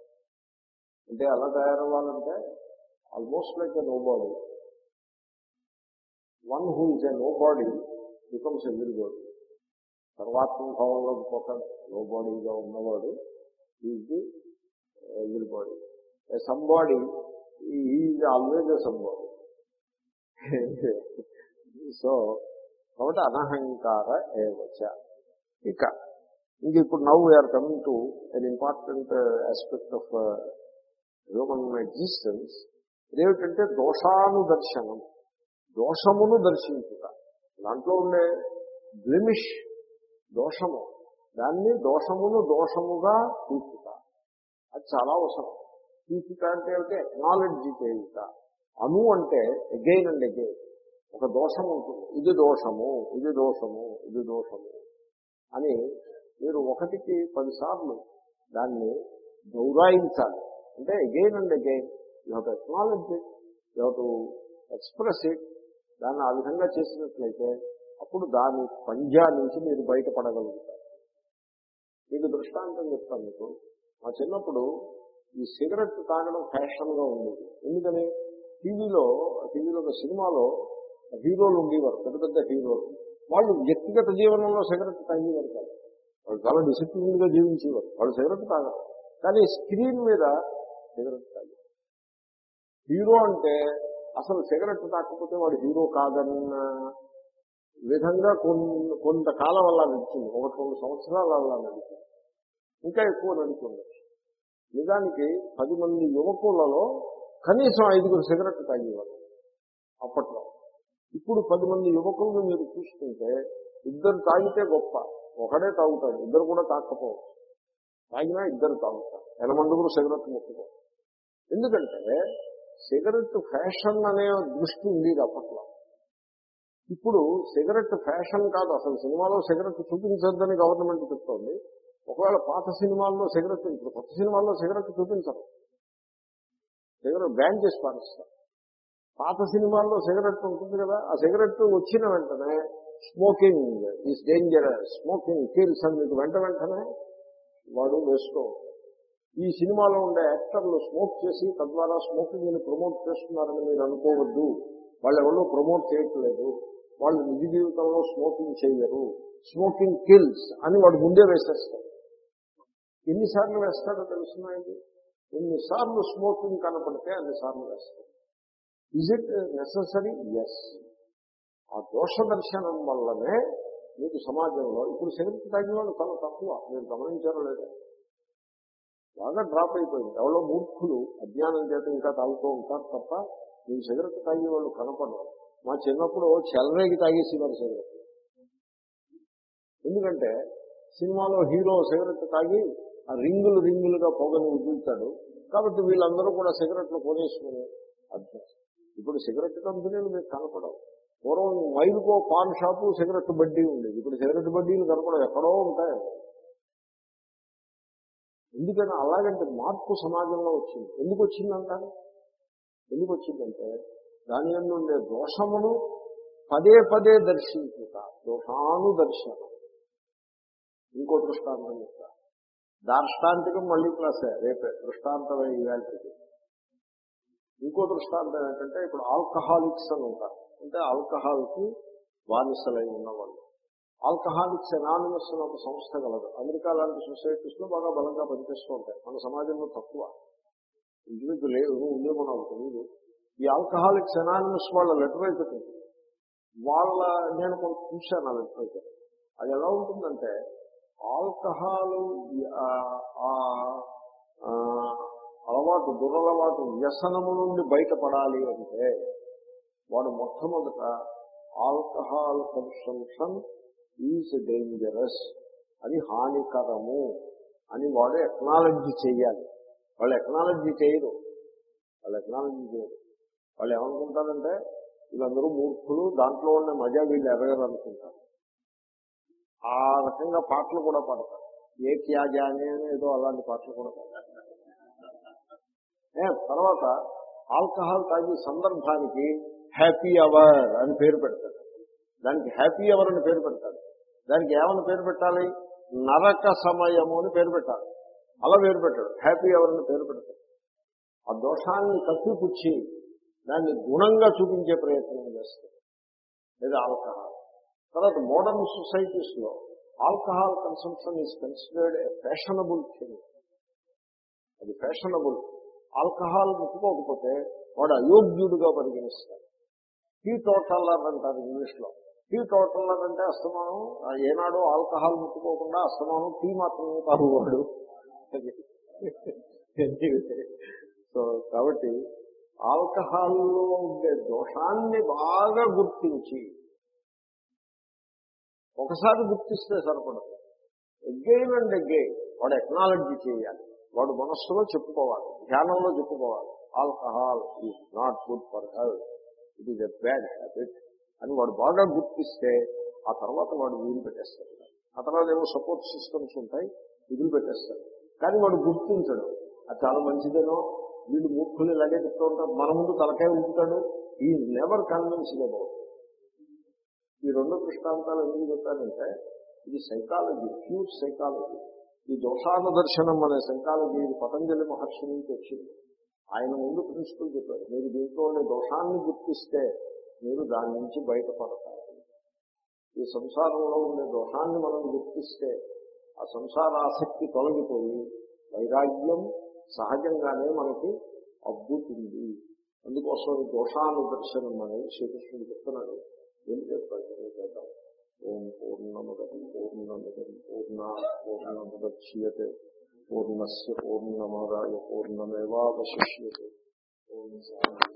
అంటే ఎలా తయారవ్వాలంటే almost like a one who is a nobody becomes everybody సర్వాత్మ భావంలోకి పోతాడు. నో బాడీగా ఉన్నవాడు is the everybody somebody is always a somebody so కాబట్టి అనహంకార ఏవచ. ఇక ఇంక ఇప్పుడు now we're coming to an important aspect of human existence ఇదేమిటంటే దోషానుదర్శనం. దోషమును దర్శించుట. దాంట్లో ఉండే బ్లెమిష్ దోషము దాన్ని దోషమును దోషముగా తీర్చుట అది చాలా అవసరం. తీర్చుట అంటే ఏమిటి? ఎక్నాలెడ్జ్ చేయుట. అను అంటే అగైన్ అండ్ అగైన్ ఒక దోషం ఉంటుంది. ఇది దోషము ఇది దోషము ఇది దోషము అని మీరు ఒకటికి పదిసార్లు దాన్ని గౌరాయించాలి. అంటే again and again you have to acknowledge it you have to express it దాన్ని ఆ విధంగా చేసినట్లయితే అప్పుడు దాని పంజా నుంచి మీరు బయటపడగలుగుతారు. మీకు దృష్టాంతం చెప్తాను మీకు. మా చిన్నప్పుడు ఈ సిగరెట్ తాగడం ఫ్యాషన్గా ఉండేది. ఎందుకని? టీవీలో టీవీలో ఒక సినిమాలో హీరోలు ఉండేవారు పెద్ద పెద్ద హీరోలు. వాళ్ళు వ్యక్తిగత జీవనంలో సిగరెట్ తాగేవారు కాదు. వాళ్ళు చాలా డిసిప్లిన్గా జీవించేవారు. వాళ్ళు సిగరెట్ తాగరు. కానీ స్క్రీన్ మీద సిగరెట్ తాగారు హీరో అంటే అసలు సిగరెట్ తాకపోతే వాడు హీరో కాదన్న విధంగా కొన్- కొంతకాలం అలా నడిచింది. ఒకటి రెండు సంవత్సరాలు అలా నడిచింది. ఇంకా ఎక్కువ నడుస్తుంది నిజానికి పది మంది యువకులలో కనీసం ఐదుగురు సిగరెట్ తాగేవారు అప్పట్లో. ఇప్పుడు పది మంది యువకులను మీరు చూసుకుంటే ఇద్దరు తాగితే గొప్ప. ఒకడే తాగుతాడు ఇద్దరు కూడా తాకపోవచ్చు. తాగినా ఇద్దరు తాగుతారు. ఎనమండుగురు సిగరెట్ ముట్టుకో ఎందుకంటే సిగరెట్ ఫ్యాషన్ అనే దృష్టి ఉండేది అప్పట్లో. ఇప్పుడు సిగరెట్ ఫ్యాషన్ కాదు అసలు సినిమాలో సిగరెట్ చూపించొద్దని గవర్నమెంట్ చెప్తోంది. ఒకవేళ పాత సినిమాల్లో సిగరెట్ ఇప్పుడు కొత్త సినిమాల్లో సిగరెట్ చూపించరు. సిగరెట్ బ్యాన్ చేసి పాటిస్తారు పాత సినిమాల్లో సిగరెట్ ఉంటుంది కదా ఆ సిగరెట్ వచ్చిన వెంటనే smoking is dangerous. Smoking kills అని మీకు వెంట వెంటనే వాడు వేస్తూ ఉంటాడు. ఈ సినిమాలో ఉండే యాక్టర్లు స్మోక్ చేసి తద్వారా స్మోకింగ్ని ప్రమోట్ చేస్తున్నారని మీరు అనుకోవద్దు. వాళ్ళు ఎవరు ప్రమోట్ చేయట్లేదు. వాళ్ళు నిజ జీవితంలో స్మోకింగ్ చేయరు. స్మోకింగ్ కిల్స్ అని వాడు ముందే వేసేస్తాడు ఎన్నిసార్లు వేస్తాడో తెలుసున్నాయండి ఎన్నిసార్లు స్మోకింగ్ కనపడితే అన్నిసార్లు వేస్తాడు. ఇజ్ ఇట్ నెససరీ ఎస్ ఆ దోష దర్శనం వల్లనే మీకు సమాజంలో ఇప్పుడు సిగరెట్ తాగిన వాళ్ళు చాలా తక్కువ. మీరు గమనించారో లేదా? బాగా డ్రాప్ అయిపోయింది. ఎవరో మూర్ఖులు అజ్ఞానం చేత ఇంకా తాగుతూ ఉంటారు తప్ప మీ సిగరెట్ తాగే వాళ్ళు కనపడరు. మా చిన్నప్పుడు చెలరేగి తాగేసేవారు సిగరెట్. ఎందుకంటే సినిమాలో హీరో సిగరెట్ తాగి ఆ రింగులు రింగులుగా పొగని ఉద్దుతాడు కాబట్టి వీళ్ళందరూ కూడా సిగరెట్లు కొనేసుకుని అభ్యాసం. ఇప్పుడు సిగరెట్ కంపెనీలు మీకు కనపడవు. పూర్వం మైలుకో పాన్ షాపు సిగరెట్ బడ్డీ ఉండేది. ఇప్పుడు సిగరెట్ బడ్డీలు కనపడవు. ఎక్కడో ఉంటాయి ఎందుకని అలాగంటే మార్పు సమాజంలో వచ్చింది. ఎందుకు వచ్చిందంటారు ఎందుకు వచ్చిందంటే దాని యందు ఉండే దోషమును పదే పదే దర్శించుట దోషాను దర్శనం ఇంకో దృష్టాంతం చెప్తా. దార్ష్టాంతికం మళ్ళీ క్లాసే రేపే దృష్టాంతమే ఇవాళకి ఇంకో దృష్టాంతం ఏంటంటే ఇప్పుడు ఆల్కహాలిక్స్ అని ఉంటారు. అంటే ఆల్కహాల్కి బానిసలై ఉన్నవాళ్ళు. ఆల్కహాలిక్స్ ఎనానిమస్ అని ఒక సంస్థ కలదు. అమెరికా లాంటి సొసైటీస్లో బాగా బలంగా పనిచేస్తూ ఉంటాయి. మన సమాజంలో తక్కువ. ఇంటికి లేదు ఉందేమో నాకు తెలియదు ఈ ఆల్కహాలిక్స్ ఎనానిమస్ వాళ్ళ లెటర్ అయితే వాళ్ళ నేను కొంత చూశాను ఆ అయితే అది ఎలా ఉంటుందంటే ఆల్కహాల్ అలవాటు దురలవాటు వ్యసనము నుండి బయటపడాలి అంటే వాడు మొట్టమొదట ఆల్కహాల్ కన్సంప్షన్ ఈజ్ డేంజరస్ అది హానికరము అని వాడు ఎక్నాలజీ చేయాలి వాళ్ళు ఎక్నాలజీ చేయరు వాళ్ళు ఎక్నాలజీ చేయరు వాళ్ళు ఏమనుకుంటారంటే వీళ్ళందరూ మూర్ఖులు దాంట్లో ఉన్న మజా వీళ్ళు ఎరగరు అనుకుంటారు ఆ రకంగా పాటలు కూడా పాడతారు. ఏ త్యాజాని అని ఏదో అలాంటి పాటలు కూడా పాడతారు. తర్వాత ఆల్కహాల్ తాగే సందర్భానికి హ్యాపీ అవర్ అని పేరు పెడతాడు దానికి హ్యాపీ అవర్ అని పేరు పెడతాడు దానికి ఏమని పేరు పెట్టాలి? నరక సమయము అని పేరు పెట్టాలి. అలా పేరు పెట్టాడు. హ్యాపీ అవర్ అని పేరు పెడతాడు. ఆ దోషాన్ని కప్పిపుచ్చి దాన్ని గుణంగా చూపించే ప్రయత్నం చేస్తాడు. లేదా ఆల్కహాల్ తర్వాత modern సొసైటీస్లో alcohol consumption is considered a fashionable thing అది ఫ్యాషనబుల్ ఆల్కహాల్ ముట్టుకోకపోతే వాడు అయోగ్యుడుగా పరిగణిస్తాడు. టీ టోటల్ అంటారు ఇంగ్లీష్లో టీ టోటల్లర్ అస్తమానం ఆ ఏనాడు ఆల్కహాల్ ముట్టుకోకుండా అస్తమానం టీ మాత్రమే తాగువాడు సో కాబట్టి ఆల్కహాల్లో ఉండే దోషాన్ని బాగా గుర్తించి ఒకసారి గుర్తిస్తే సరిపడదు. ఎగ్గైన్ అండ్ ఎగ్గైన్ వాడు ఎక్నాలజీ చేయాలి. వాడు మనస్సులో చెప్పుకోవాలి ధ్యానంలో చెప్పుకోవాలి. Alcohol is not good for health it is a bad habit అని వాడు బాగా గుర్తిస్తే ఆ తర్వాత వాడు వీలు పెట్టేస్తాడు ఆ తర్వాత ఏమో సపోర్ట్ సిస్టమ్స్ ఉంటాయి వీలు పెట్టేస్తాడు కానీ వాడు గుర్తించడు. అది చాలా మంచిదేనో? వీళ్ళు మూర్ఖులు ఇలాగే చెప్తూ ఉంటారు. మన ముందు తలకాయ ఉంచుతాడు ఈ నెవర్ కన్విన్స్డ్ అబౌట్ ఈ రెండు దృష్టాంతాలు ఎందుకు చెప్పానంటే ఇది సైకాలజీ ప్యూర్ సైకాలజీ ఈ దోషాన దర్శనం అనే సైకాలజీ ఇది పతంజలి మహర్షి నుంచి వచ్చింది. ఆయన ముందు ప్రిన్సిపల్ చెప్పారు మీరు దీంట్లో ఉండే దోషాన్ని గుర్తిస్తే మీరు దాని నుంచి బయటపడతారు. ఈ సంసారంలో ఉండే దోషాన్ని మనం గుర్తిస్తే ఆ సంసార ఆసక్తి తొలగిపోయి వైరాగ్యం సహజంగానే మనకి అబ్బుతుంది అందుకోసం దోషానుదర్శనం అనేది శ్రీకృష్ణుడు చెప్తున్నాడు. ఏం ప్రయత్నం చేద్దాం ఓం పూర్ణముదం పూర్ణముదం పూర్ణ పూర్ణముద్యతే పూర్ణస్ పూర్ణమాదాయ పూర్ణమేవాశిష్యే ఓం శాంతి